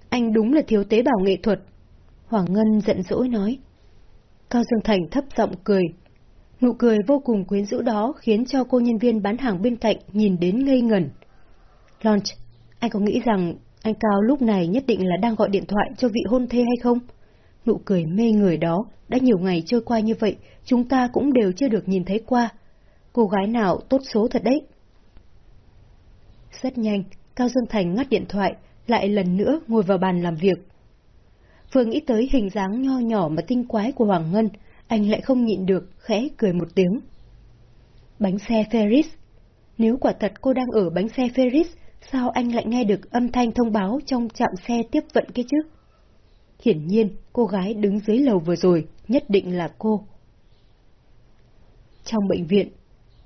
Anh đúng là thiếu tế bào nghệ thuật. Hoàng Ngân giận dỗi nói. Cao Dương Thành thấp giọng cười. Nụ cười vô cùng quyến rũ đó khiến cho cô nhân viên bán hàng bên cạnh nhìn đến ngây ngẩn. Launch, anh có nghĩ rằng anh Cao lúc này nhất định là đang gọi điện thoại cho vị hôn thê hay không? Nụ cười mê người đó, đã nhiều ngày trôi qua như vậy, chúng ta cũng đều chưa được nhìn thấy qua. Cô gái nào tốt số thật đấy. Rất nhanh, Cao Dương Thành ngắt điện thoại, lại lần nữa ngồi vào bàn làm việc. Vừa nghĩ tới hình dáng nho nhỏ mà tinh quái của Hoàng Ngân, anh lại không nhịn được, khẽ cười một tiếng. Bánh xe Ferris. Nếu quả thật cô đang ở bánh xe Ferris, sao anh lại nghe được âm thanh thông báo trong trạm xe tiếp vận kia chứ? Hiển nhiên, cô gái đứng dưới lầu vừa rồi, nhất định là cô. Trong bệnh viện,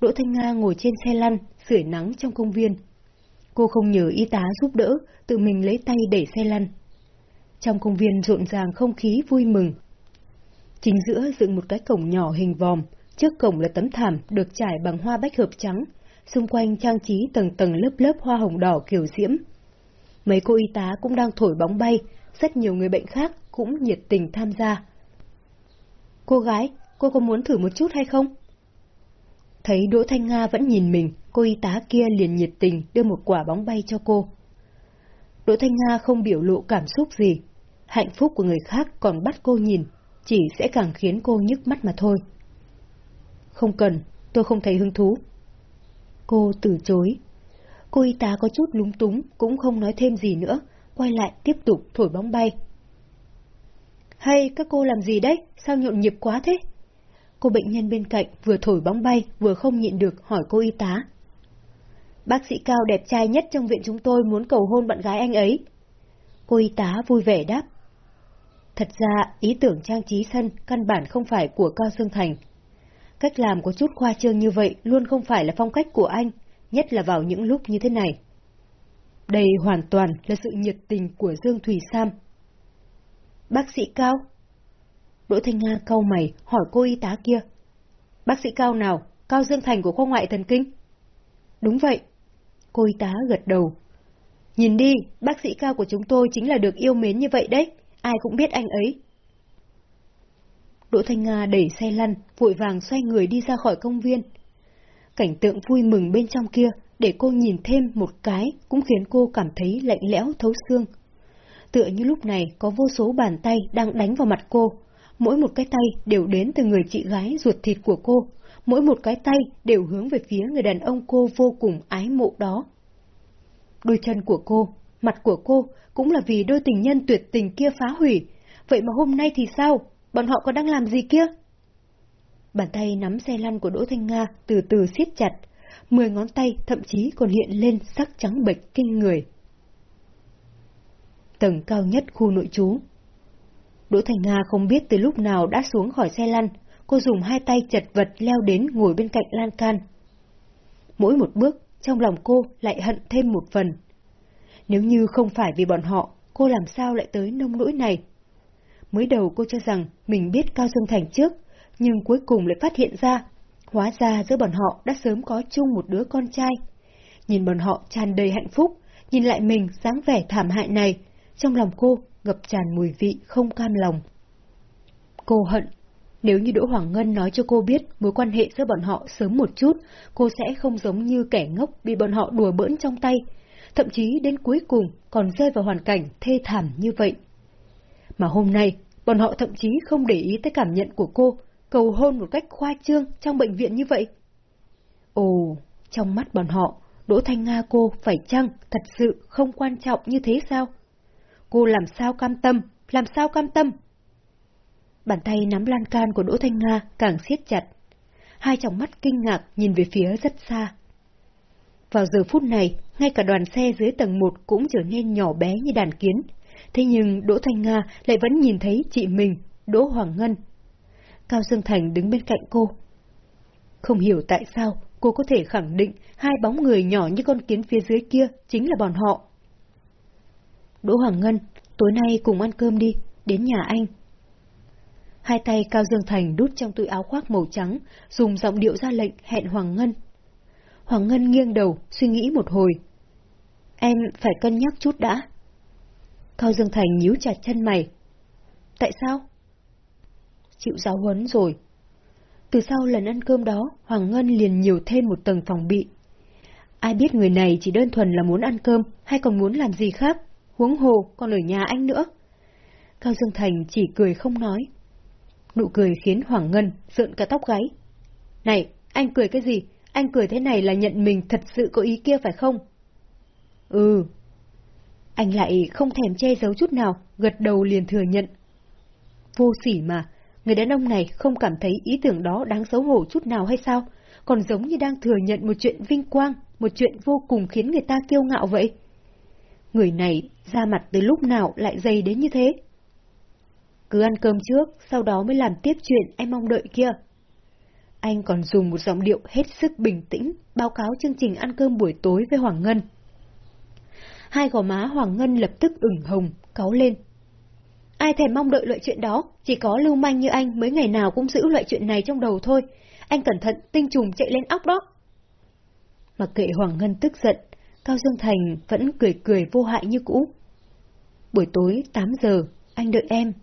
Đỗ Thanh Nga ngồi trên xe lăn, sưởi nắng trong công viên. Cô không nhờ y tá giúp đỡ, tự mình lấy tay đẩy xe lăn. Trong công viên rộn ràng không khí vui mừng. Chính giữa dựng một cái cổng nhỏ hình vòm, trước cổng là tấm thảm được trải bằng hoa bách hợp trắng, xung quanh trang trí tầng tầng lớp lớp hoa hồng đỏ kiểu diễm. Mấy cô y tá cũng đang thổi bóng bay, rất nhiều người bệnh khác cũng nhiệt tình tham gia. Cô gái, cô có muốn thử một chút hay không? Thấy Đỗ Thanh Nga vẫn nhìn mình, cô y tá kia liền nhiệt tình đưa một quả bóng bay cho cô. Đỗ Thanh Nga không biểu lộ cảm xúc gì. Hạnh phúc của người khác còn bắt cô nhìn, chỉ sẽ càng khiến cô nhức mắt mà thôi. Không cần, tôi không thấy hứng thú. Cô từ chối. Cô y tá có chút lúng túng, cũng không nói thêm gì nữa, quay lại tiếp tục thổi bóng bay. Hay, các cô làm gì đấy? Sao nhộn nhịp quá thế? Cô bệnh nhân bên cạnh vừa thổi bóng bay vừa không nhịn được hỏi cô y tá. Bác sĩ Cao đẹp trai nhất trong viện chúng tôi muốn cầu hôn bạn gái anh ấy. Cô y tá vui vẻ đáp. Thật ra, ý tưởng trang trí sân căn bản không phải của Cao Dương Thành. Cách làm có chút khoa trương như vậy luôn không phải là phong cách của anh, nhất là vào những lúc như thế này. Đây hoàn toàn là sự nhiệt tình của Dương Thủy Sam. Bác sĩ Cao? Đỗ Thanh Nga cau mày hỏi cô y tá kia. Bác sĩ Cao nào? Cao Dương Thành của khoa ngoại thần kinh? Đúng vậy. Cô y tá gật đầu. Nhìn đi, bác sĩ Cao của chúng tôi chính là được yêu mến như vậy đấy, ai cũng biết anh ấy. Đỗ Thanh Nga đẩy xe lăn, vội vàng xoay người đi ra khỏi công viên. Cảnh tượng vui mừng bên trong kia, để cô nhìn thêm một cái, cũng khiến cô cảm thấy lạnh lẽo thấu xương. Tựa như lúc này có vô số bàn tay đang đánh vào mặt cô, mỗi một cái tay đều đến từ người chị gái ruột thịt của cô, mỗi một cái tay đều hướng về phía người đàn ông cô vô cùng ái mộ đó. Đôi chân của cô, mặt của cô cũng là vì đôi tình nhân tuyệt tình kia phá hủy, vậy mà hôm nay thì sao? Bọn họ có đang làm gì kia? Bàn tay nắm xe lăn của Đỗ Thanh Nga từ từ siết chặt, mười ngón tay thậm chí còn hiện lên sắc trắng bệch kinh người. Tầng cao nhất khu nội trú Đỗ Thành Nga không biết từ lúc nào đã xuống khỏi xe lăn, cô dùng hai tay chật vật leo đến ngồi bên cạnh lan can. Mỗi một bước, trong lòng cô lại hận thêm một phần. Nếu như không phải vì bọn họ, cô làm sao lại tới nông nỗi này? Mới đầu cô cho rằng mình biết Cao Dương Thành trước, nhưng cuối cùng lại phát hiện ra, hóa ra giữa bọn họ đã sớm có chung một đứa con trai. Nhìn bọn họ tràn đầy hạnh phúc, nhìn lại mình dáng vẻ thảm hại này, trong lòng cô ngập tràn mùi vị không cam lòng. Cô hận, nếu như Đỗ Hoàng Ngân nói cho cô biết mối quan hệ giữa bọn họ sớm một chút, cô sẽ không giống như kẻ ngốc bị bọn họ đùa bỡn trong tay, thậm chí đến cuối cùng còn rơi vào hoàn cảnh thê thảm như vậy. Mà hôm nay, bọn họ thậm chí không để ý tới cảm nhận của cô, cầu hôn một cách khoa trương trong bệnh viện như vậy. Ồ, trong mắt bọn họ, Đỗ Thanh Nga cô phải chăng thật sự không quan trọng như thế sao? Cô làm sao cam tâm, làm sao cam tâm? Bàn tay nắm lan can của Đỗ Thanh Nga càng siết chặt. Hai tròng mắt kinh ngạc nhìn về phía rất xa. Vào giờ phút này, ngay cả đoàn xe dưới tầng 1 cũng trở nên nhỏ bé như đàn kiến. Thế nhưng Đỗ Thanh Nga lại vẫn nhìn thấy chị mình, Đỗ Hoàng Ngân. Cao Dương Thành đứng bên cạnh cô. Không hiểu tại sao cô có thể khẳng định hai bóng người nhỏ như con kiến phía dưới kia chính là bọn họ. Đỗ Hoàng Ngân, tối nay cùng ăn cơm đi, đến nhà anh. Hai tay Cao Dương Thành đút trong túi áo khoác màu trắng, dùng giọng điệu ra lệnh hẹn Hoàng Ngân. Hoàng Ngân nghiêng đầu, suy nghĩ một hồi. Em phải cân nhắc chút đã. Cao Dương Thành nhíu chặt chân mày. Tại sao? Chịu giáo huấn rồi. Từ sau lần ăn cơm đó, Hoàng Ngân liền nhiều thêm một tầng phòng bị. Ai biết người này chỉ đơn thuần là muốn ăn cơm hay còn muốn làm gì khác, huống hồ còn ở nhà anh nữa. Cao Dương Thành chỉ cười không nói. Nụ cười khiến Hoàng Ngân sợn cả tóc gáy. Này, anh cười cái gì? Anh cười thế này là nhận mình thật sự có ý kia phải không? Ừ. Anh lại không thèm che giấu chút nào, gật đầu liền thừa nhận. Vô sỉ mà, người đàn ông này không cảm thấy ý tưởng đó đáng xấu hổ chút nào hay sao? Còn giống như đang thừa nhận một chuyện vinh quang, một chuyện vô cùng khiến người ta kiêu ngạo vậy. Người này ra mặt từ lúc nào lại dày đến như thế? Cứ ăn cơm trước, sau đó mới làm tiếp chuyện em mong đợi kia. Anh còn dùng một giọng điệu hết sức bình tĩnh, báo cáo chương trình ăn cơm buổi tối với Hoàng Ngân. Hai gò má Hoàng Ngân lập tức ửng hồng, cáu lên. Ai thèm mong đợi loại chuyện đó, chỉ có lưu manh như anh mấy ngày nào cũng giữ loại chuyện này trong đầu thôi. Anh cẩn thận, tinh trùng chạy lên óc đó. Mặc kệ Hoàng Ngân tức giận, Cao Dương Thành vẫn cười cười vô hại như cũ. Buổi tối 8 giờ, anh đợi em.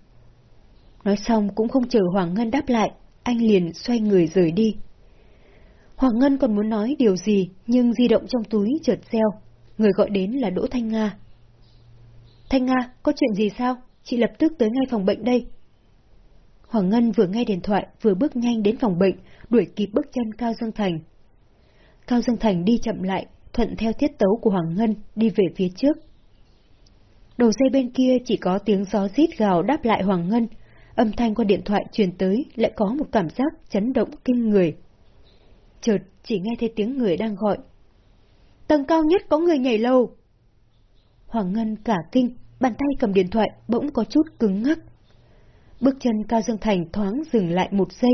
Nói xong cũng không chờ Hoàng Ngân đáp lại, anh liền xoay người rời đi. Hoàng Ngân còn muốn nói điều gì, nhưng di động trong túi chợt reo. Người gọi đến là Đỗ Thanh Nga. Thanh Nga, có chuyện gì sao? Chị lập tức tới ngay phòng bệnh đây. Hoàng Ngân vừa nghe điện thoại, vừa bước nhanh đến phòng bệnh, đuổi kịp bước chân Cao Dương Thành. Cao Dương Thành đi chậm lại, thuận theo tiết tấu của Hoàng Ngân, đi về phía trước. Đầu dây bên kia chỉ có tiếng gió rít gào đáp lại Hoàng Ngân, âm thanh qua điện thoại truyền tới lại có một cảm giác chấn động kinh người. Chợt chỉ nghe thấy tiếng người đang gọi. Tầng cao nhất có người nhảy lầu. Hoàng Ngân cả kinh, bàn tay cầm điện thoại bỗng có chút cứng ngắc. Bước chân Cao Dương Thành thoáng dừng lại một giây.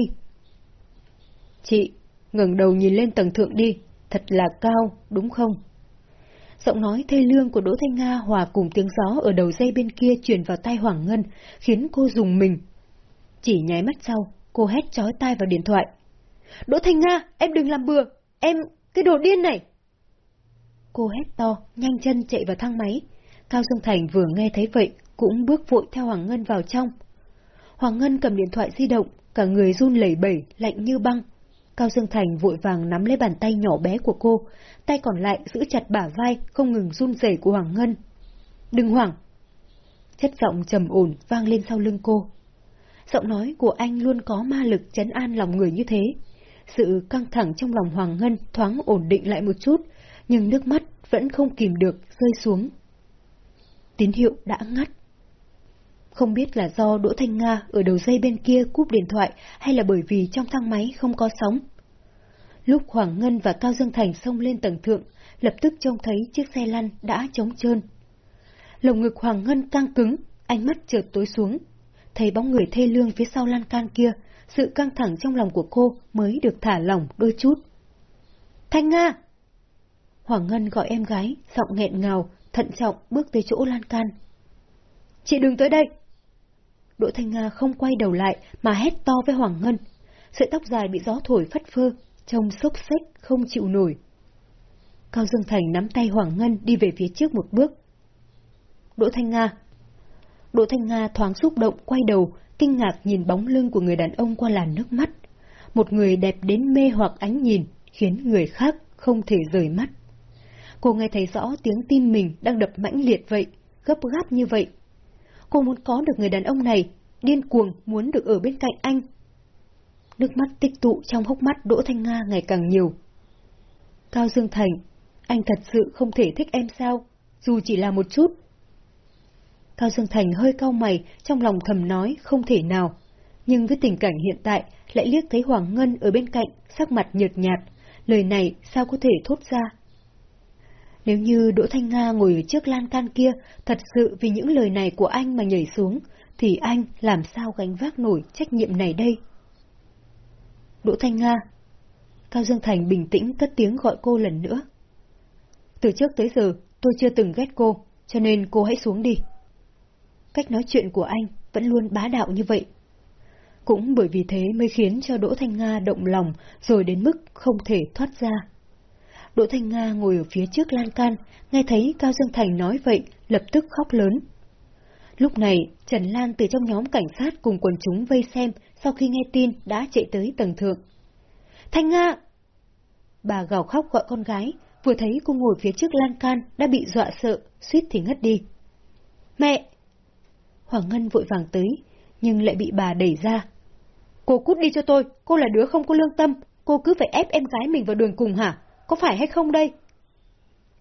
Chị, ngẩng đầu nhìn lên tầng thượng đi, thật là cao, đúng không? Giọng nói thê lương của Đỗ Thanh Nga hòa cùng tiếng gió ở đầu dây bên kia truyền vào tai Hoàng Ngân, khiến cô dùng mình. Chỉ nháy mắt sau, cô hét chói tai vào điện thoại. Đỗ Thanh Nga, em đừng làm bừa, em, cái đồ điên này! Cô hét to, nhanh chân chạy vào thang máy. Cao Dương Thành vừa nghe thấy vậy, cũng bước vội theo Hoàng Ngân vào trong. Hoàng Ngân cầm điện thoại di động, cả người run lẩy bẩy, lạnh như băng. Cao Dương Thành vội vàng nắm lấy bàn tay nhỏ bé của cô, tay còn lại giữ chặt bả vai, không ngừng run rẩy của Hoàng Ngân. Đừng hoảng! Chất giọng trầm ổn vang lên sau lưng cô. Giọng nói của anh luôn có ma lực chấn an lòng người như thế. Sự căng thẳng trong lòng Hoàng Ngân thoáng ổn định lại một chút, nhưng nước mắt vẫn không kìm được rơi xuống. Tín hiệu đã ngắt. Không biết là do Đỗ Thanh Nga ở đầu dây bên kia cúp điện thoại hay là bởi vì trong thang máy không có sóng. Lúc Hoàng Ngân và Cao Dương Thành xông lên tầng thượng, lập tức trông thấy chiếc xe lăn đã trống trơn. Lồng ngực Hoàng Ngân căng cứng, ánh mắt chợt tối xuống. Thấy bóng người thê lương phía sau lan can kia, sự căng thẳng trong lòng của cô mới được thả lỏng đôi chút. Thanh Nga! Hoàng Ngân gọi em gái, giọng nghẹn ngào, thận trọng bước tới chỗ lan can. Chị đừng tới đây! Đỗ Thanh Nga không quay đầu lại mà hét to với Hoàng Ngân. Sợi tóc dài bị gió thổi phất phơ, trông sốc xếch không chịu nổi. Cao Dương Thành nắm tay Hoàng Ngân đi về phía trước một bước. Đỗ Thanh Nga Đỗ Thanh Nga thoáng xúc động quay đầu, kinh ngạc nhìn bóng lưng của người đàn ông qua làn nước mắt. Một người đẹp đến mê hoặc ánh nhìn, khiến người khác không thể rời mắt. Cô nghe thấy rõ tiếng tim mình đang đập mãnh liệt vậy, gấp gáp như vậy. Cô muốn có được người đàn ông này, điên cuồng muốn được ở bên cạnh anh. Nước mắt tích tụ trong hốc mắt Đỗ Thanh Nga ngày càng nhiều. Cao Dương Thành, anh thật sự không thể thích em sao, dù chỉ là một chút. Cao Dương Thành hơi cau mày, trong lòng thầm nói không thể nào. Nhưng với tình cảnh hiện tại, lại liếc thấy Hoàng Ngân ở bên cạnh, sắc mặt nhợt nhạt, lời này sao có thể thốt ra. Nếu như Đỗ Thanh Nga ngồi ở trước lan can kia, thật sự vì những lời này của anh mà nhảy xuống, thì anh làm sao gánh vác nổi trách nhiệm này đây? Đỗ Thanh Nga Cao Dương Thành bình tĩnh cất tiếng gọi cô lần nữa. Từ trước tới giờ, tôi chưa từng ghét cô, cho nên cô hãy xuống đi. Cách nói chuyện của anh vẫn luôn bá đạo như vậy. Cũng bởi vì thế mới khiến cho Đỗ Thanh Nga động lòng rồi đến mức không thể thoát ra. Đỗ Thanh Nga ngồi ở phía trước lan can, nghe thấy Cao Dương Thành nói vậy, lập tức khóc lớn. Lúc này, Trần Lan từ trong nhóm cảnh sát cùng quần chúng vây xem sau khi nghe tin đã chạy tới tầng thượng. Thanh Nga! Bà gào khóc gọi con gái, vừa thấy cô ngồi phía trước lan can đã bị dọa sợ, suýt thì ngất đi. Mẹ! Hoàng Ngân vội vàng tới, nhưng lại bị bà đẩy ra. Cô cút đi cho tôi, cô là đứa không có lương tâm, cô cứ phải ép em gái mình vào đường cùng hả? Có phải hay không đây?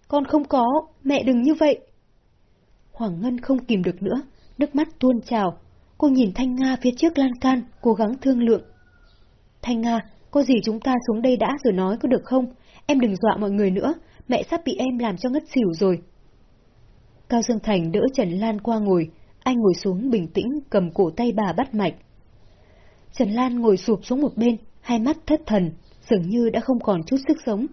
Con không có, mẹ đừng như vậy. Hoàng Ngân không kìm được nữa, nước mắt tuôn trào. Cô nhìn Thanh Nga phía trước lan can, cố gắng thương lượng. Thanh Nga, có gì chúng ta xuống đây đã rồi nói có được không? Em đừng dọa mọi người nữa, mẹ sắp bị em làm cho ngất xỉu rồi. Cao Dương Thành đỡ Trần Lan qua ngồi, anh ngồi xuống bình tĩnh cầm cổ tay bà bắt mạch. Trần Lan ngồi sụp xuống một bên, hai mắt thất thần, dường như đã không còn chút sức sống.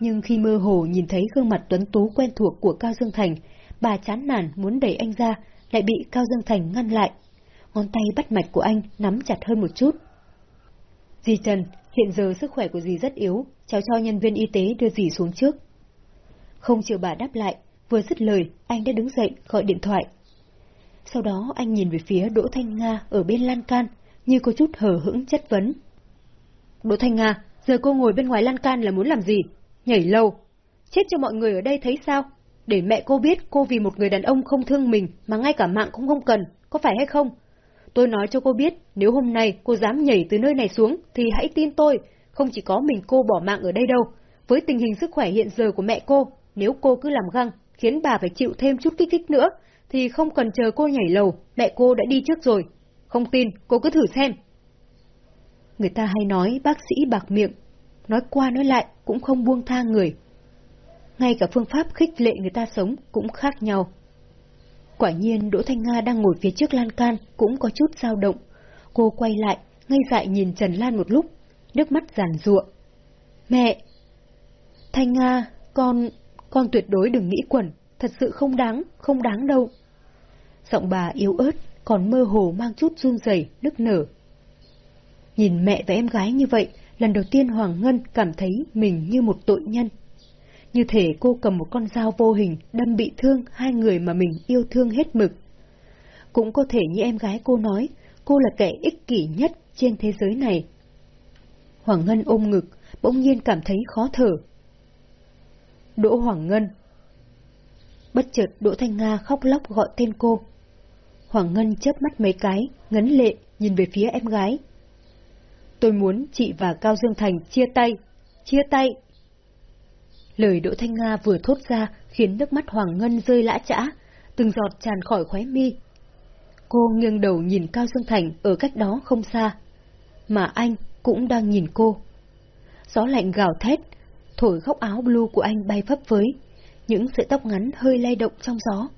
Nhưng khi mơ hồ nhìn thấy gương mặt tuấn tú quen thuộc của Cao Dương Thành, bà chán nản muốn đẩy anh ra, lại bị Cao Dương Thành ngăn lại. Ngón tay bắt mạch của anh nắm chặt hơn một chút. Dì Trần, hiện giờ sức khỏe của dì rất yếu, cháu cho nhân viên y tế đưa dì xuống trước. Không chờ bà đáp lại, vừa dứt lời, anh đã đứng dậy gọi điện thoại. Sau đó anh nhìn về phía Đỗ Thanh Nga ở bên lan can, như có chút hờ hững chất vấn. Đỗ Thanh Nga, giờ cô ngồi bên ngoài lan can là muốn làm gì? Nhảy lâu. Chết cho mọi người ở đây thấy sao? Để mẹ cô biết cô vì một người đàn ông không thương mình mà ngay cả mạng cũng không cần, có phải hay không? Tôi nói cho cô biết, nếu hôm nay cô dám nhảy từ nơi này xuống thì hãy tin tôi, không chỉ có mình cô bỏ mạng ở đây đâu. Với tình hình sức khỏe hiện giờ của mẹ cô, nếu cô cứ làm găng, khiến bà phải chịu thêm chút kích thích nữa, thì không cần chờ cô nhảy lầu, mẹ cô đã đi trước rồi. Không tin, cô cứ thử xem. Người ta hay nói bác sĩ bạc miệng, nói qua nói lại cũng không buông tha người. Ngay cả phương pháp khích lệ người ta sống cũng khác nhau. Quả nhiên Đỗ Thanh Nga đang ngồi phía trước lan can cũng có chút dao động. Cô quay lại, ngây dại nhìn Trần Lan một lúc, nước mắt giàn ruộng. Mẹ! Thanh Nga, con... con tuyệt đối đừng nghĩ quẩn, thật sự không đáng, không đáng đâu. Giọng bà yếu ớt, còn mơ hồ mang chút run rẩy, nức nở. Nhìn mẹ và em gái như vậy, lần đầu tiên Hoàng Ngân cảm thấy mình như một tội nhân. Như thể cô cầm một con dao vô hình đâm bị thương hai người mà mình yêu thương hết mực. Cũng có thể như em gái cô nói, cô là kẻ ích kỷ nhất trên thế giới này. Hoàng Ngân ôm ngực, bỗng nhiên cảm thấy khó thở. Đỗ Hoàng Ngân Bất chợt Đỗ Thanh Nga khóc lóc gọi tên cô. Hoàng Ngân chớp mắt mấy cái, ngấn lệ, nhìn về phía em gái. Tôi muốn chị và Cao Dương Thành chia tay, chia tay. Lời Đỗ Thanh Nga vừa thốt ra khiến nước mắt Hoàng Ngân rơi lã chã, từng giọt tràn khỏi khóe mi. Cô nghiêng đầu nhìn Cao Dương Thành ở cách đó không xa, mà anh cũng đang nhìn cô. Gió lạnh gào thét, thổi góc áo blue của anh bay phấp phới, những sợi tóc ngắn hơi lay động trong gió.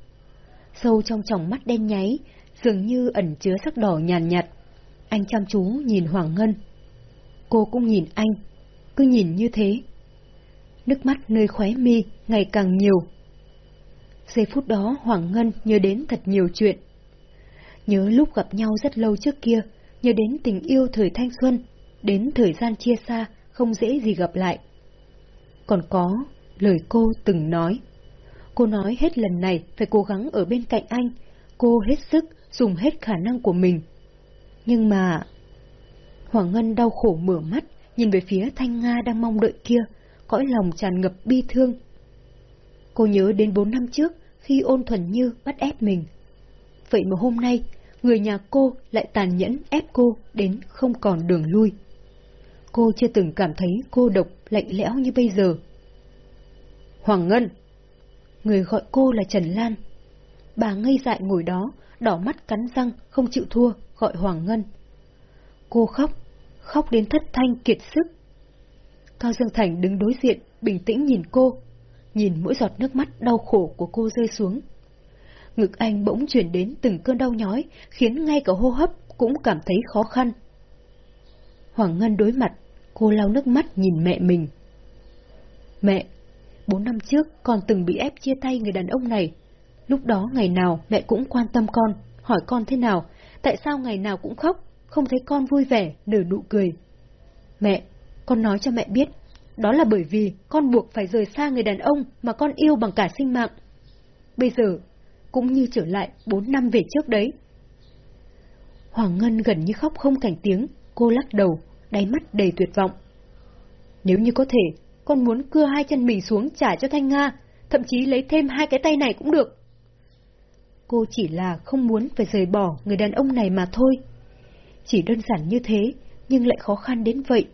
Sâu trong tròng mắt đen nháy, dường như ẩn chứa sắc đỏ nhàn nhạt, nhạt. Anh chăm chú nhìn Hoàng Ngân. Cô cũng nhìn anh, cứ nhìn như thế. Nước mắt nơi khóe mi ngày càng nhiều. Giây phút đó Hoàng Ngân nhớ đến thật nhiều chuyện. Nhớ lúc gặp nhau rất lâu trước kia, nhớ đến tình yêu thời thanh xuân, đến thời gian chia xa, không dễ gì gặp lại. Còn có lời cô từng nói. Cô nói hết lần này phải cố gắng ở bên cạnh anh, cô hết sức, dùng hết khả năng của mình. Nhưng mà... Hoàng Ngân đau khổ mở mắt, nhìn về phía Thanh Nga đang mong đợi kia, cõi lòng tràn ngập bi thương. Cô nhớ đến bốn năm trước, khi ôn thuần như bắt ép mình. Vậy mà hôm nay, người nhà cô lại tàn nhẫn ép cô đến không còn đường lui. Cô chưa từng cảm thấy cô độc, lạnh lẽo như bây giờ. Hoàng Ngân! Người gọi cô là Trần Lan. Bà ngây dại ngồi đó, đỏ mắt cắn răng, không chịu thua, gọi Hoàng Ngân. Cô khóc, khóc đến thất thanh kiệt sức. Cao Dương Thành đứng đối diện, bình tĩnh nhìn cô, nhìn mỗi giọt nước mắt đau khổ của cô rơi xuống. Ngực anh bỗng chuyển đến từng cơn đau nhói, khiến ngay cả hô hấp cũng cảm thấy khó khăn. Hoàng Ngân đối mặt, cô lau nước mắt nhìn mẹ mình. Mẹ, bốn năm trước con từng bị ép chia tay người đàn ông này. Lúc đó ngày nào mẹ cũng quan tâm con, hỏi con thế nào, tại sao ngày nào cũng khóc, không thấy con vui vẻ, nở nụ cười. Mẹ, con nói cho mẹ biết, đó là bởi vì con buộc phải rời xa người đàn ông mà con yêu bằng cả sinh mạng. Bây giờ, cũng như trở lại bốn năm về trước đấy. Hoàng Ngân gần như khóc không thành tiếng, cô lắc đầu, đáy mắt đầy tuyệt vọng. Nếu như có thể, con muốn cưa hai chân mình xuống trả cho Thanh Nga, thậm chí lấy thêm hai cái tay này cũng được. Cô chỉ là không muốn phải rời bỏ người đàn ông này mà thôi. Chỉ đơn giản như thế, nhưng lại khó khăn đến vậy.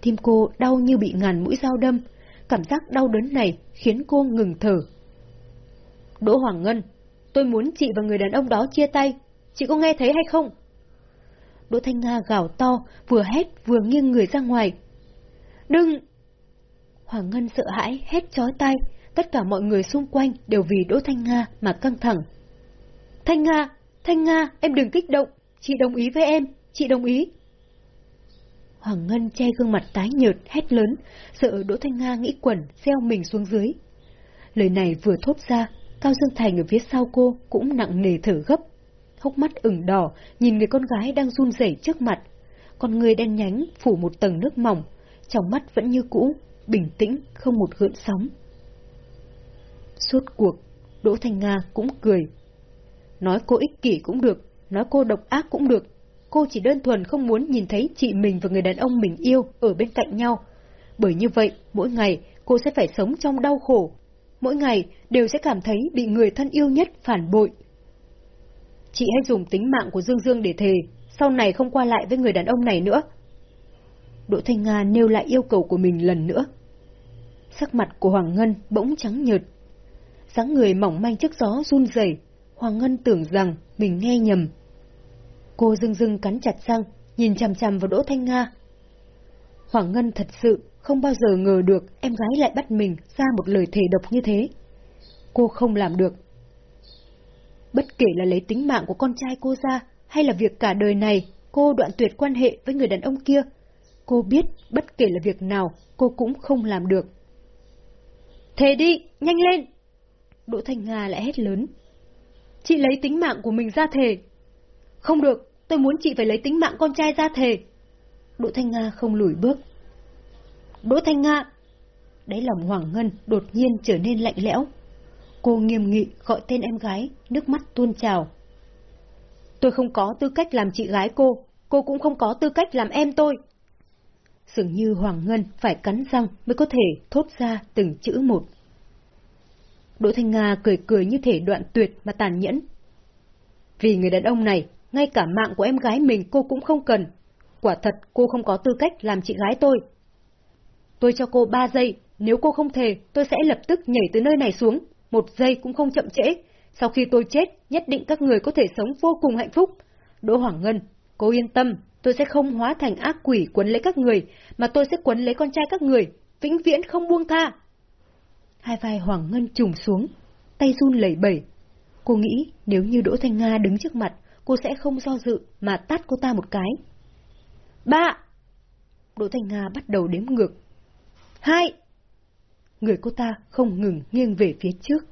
Tim cô đau như bị ngàn mũi dao đâm, cảm giác đau đớn này khiến cô ngừng thở. Đỗ Hoàng Ngân, tôi muốn chị và người đàn ông đó chia tay, chị có nghe thấy hay không? Đỗ Thanh Nga gào to, vừa hét vừa nghiêng người ra ngoài. Đừng! Hoàng Ngân sợ hãi, hét chói tay, tất cả mọi người xung quanh đều vì Đỗ Thanh Nga mà căng thẳng. Thanh Nga! Thanh Nga! Em đừng kích động! Chị đồng ý với em! Chị đồng ý! Hoàng Ngân che gương mặt tái nhợt, hét lớn, sợ Đỗ Thanh Nga nghĩ quẩn, gieo mình xuống dưới. Lời này vừa thốt ra, Cao Dương Thành ở phía sau cô cũng nặng nề thở gấp. Hốc mắt ửng đỏ, nhìn người con gái đang run rẩy trước mặt. Con người đen nhánh, phủ một tầng nước mỏng, trong mắt vẫn như cũ, bình tĩnh, không một gợn sóng. Suốt cuộc, Đỗ Thanh Nga cũng cười. Nói cô ích kỷ cũng được, nói cô độc ác cũng được, cô chỉ đơn thuần không muốn nhìn thấy chị mình và người đàn ông mình yêu ở bên cạnh nhau. Bởi như vậy, mỗi ngày cô sẽ phải sống trong đau khổ. Mỗi ngày đều sẽ cảm thấy bị người thân yêu nhất phản bội. Chị hãy dùng tính mạng của Dương Dương để thề, sau này không qua lại với người đàn ông này nữa. Đỗ Thanh Nga nêu lại yêu cầu của mình lần nữa. Sắc mặt của Hoàng Ngân bỗng trắng nhợt. dáng người mỏng manh trước gió run rẩy, Hoàng Ngân tưởng rằng mình nghe nhầm. Cô dưng dưng cắn chặt răng, nhìn chằm chằm vào Đỗ Thanh Nga. Hoàng Ngân thật sự không bao giờ ngờ được em gái lại bắt mình ra một lời thề độc như thế. Cô không làm được. Bất kể là lấy tính mạng của con trai cô ra, hay là việc cả đời này cô đoạn tuyệt quan hệ với người đàn ông kia, cô biết bất kể là việc nào cô cũng không làm được. Thề đi, nhanh lên! Đỗ Thanh Nga lại hét lớn. Chị lấy tính mạng của mình ra thề. Không được, tôi muốn chị phải lấy tính mạng con trai ra thề. Đỗ Thanh Nga không lùi bước. Đỗ Thanh Nga! Đáy lòng Hoàng Ngân đột nhiên trở nên lạnh lẽo. Cô nghiêm nghị gọi tên em gái, nước mắt tuôn trào. Tôi không có tư cách làm chị gái cô, cô cũng không có tư cách làm em tôi. Dường như Hoàng Ngân phải cắn răng mới có thể thốt ra từng chữ một. Đỗ Thanh Nga cười cười như thể đoạn tuyệt mà tàn nhẫn. Vì người đàn ông này, ngay cả mạng của em gái mình cô cũng không cần. Quả thật cô không có tư cách làm chị gái tôi. Tôi cho cô ba giây, nếu cô không thề, tôi sẽ lập tức nhảy từ nơi này xuống, một giây cũng không chậm trễ. Sau khi tôi chết, nhất định các người có thể sống vô cùng hạnh phúc. Đỗ Hoàng Ngân, cô yên tâm, tôi sẽ không hóa thành ác quỷ quấn lấy các người, mà tôi sẽ quấn lấy con trai các người, vĩnh viễn không buông tha. Hai vai Hoàng Ngân trùng xuống, tay run lẩy bẩy. Cô nghĩ nếu như Đỗ Thanh Nga đứng trước mặt, cô sẽ không do dự mà tát cô ta một cái. Ba! Đỗ Thanh Nga bắt đầu đếm ngược. Hai! Người cô ta không ngừng nghiêng về phía trước.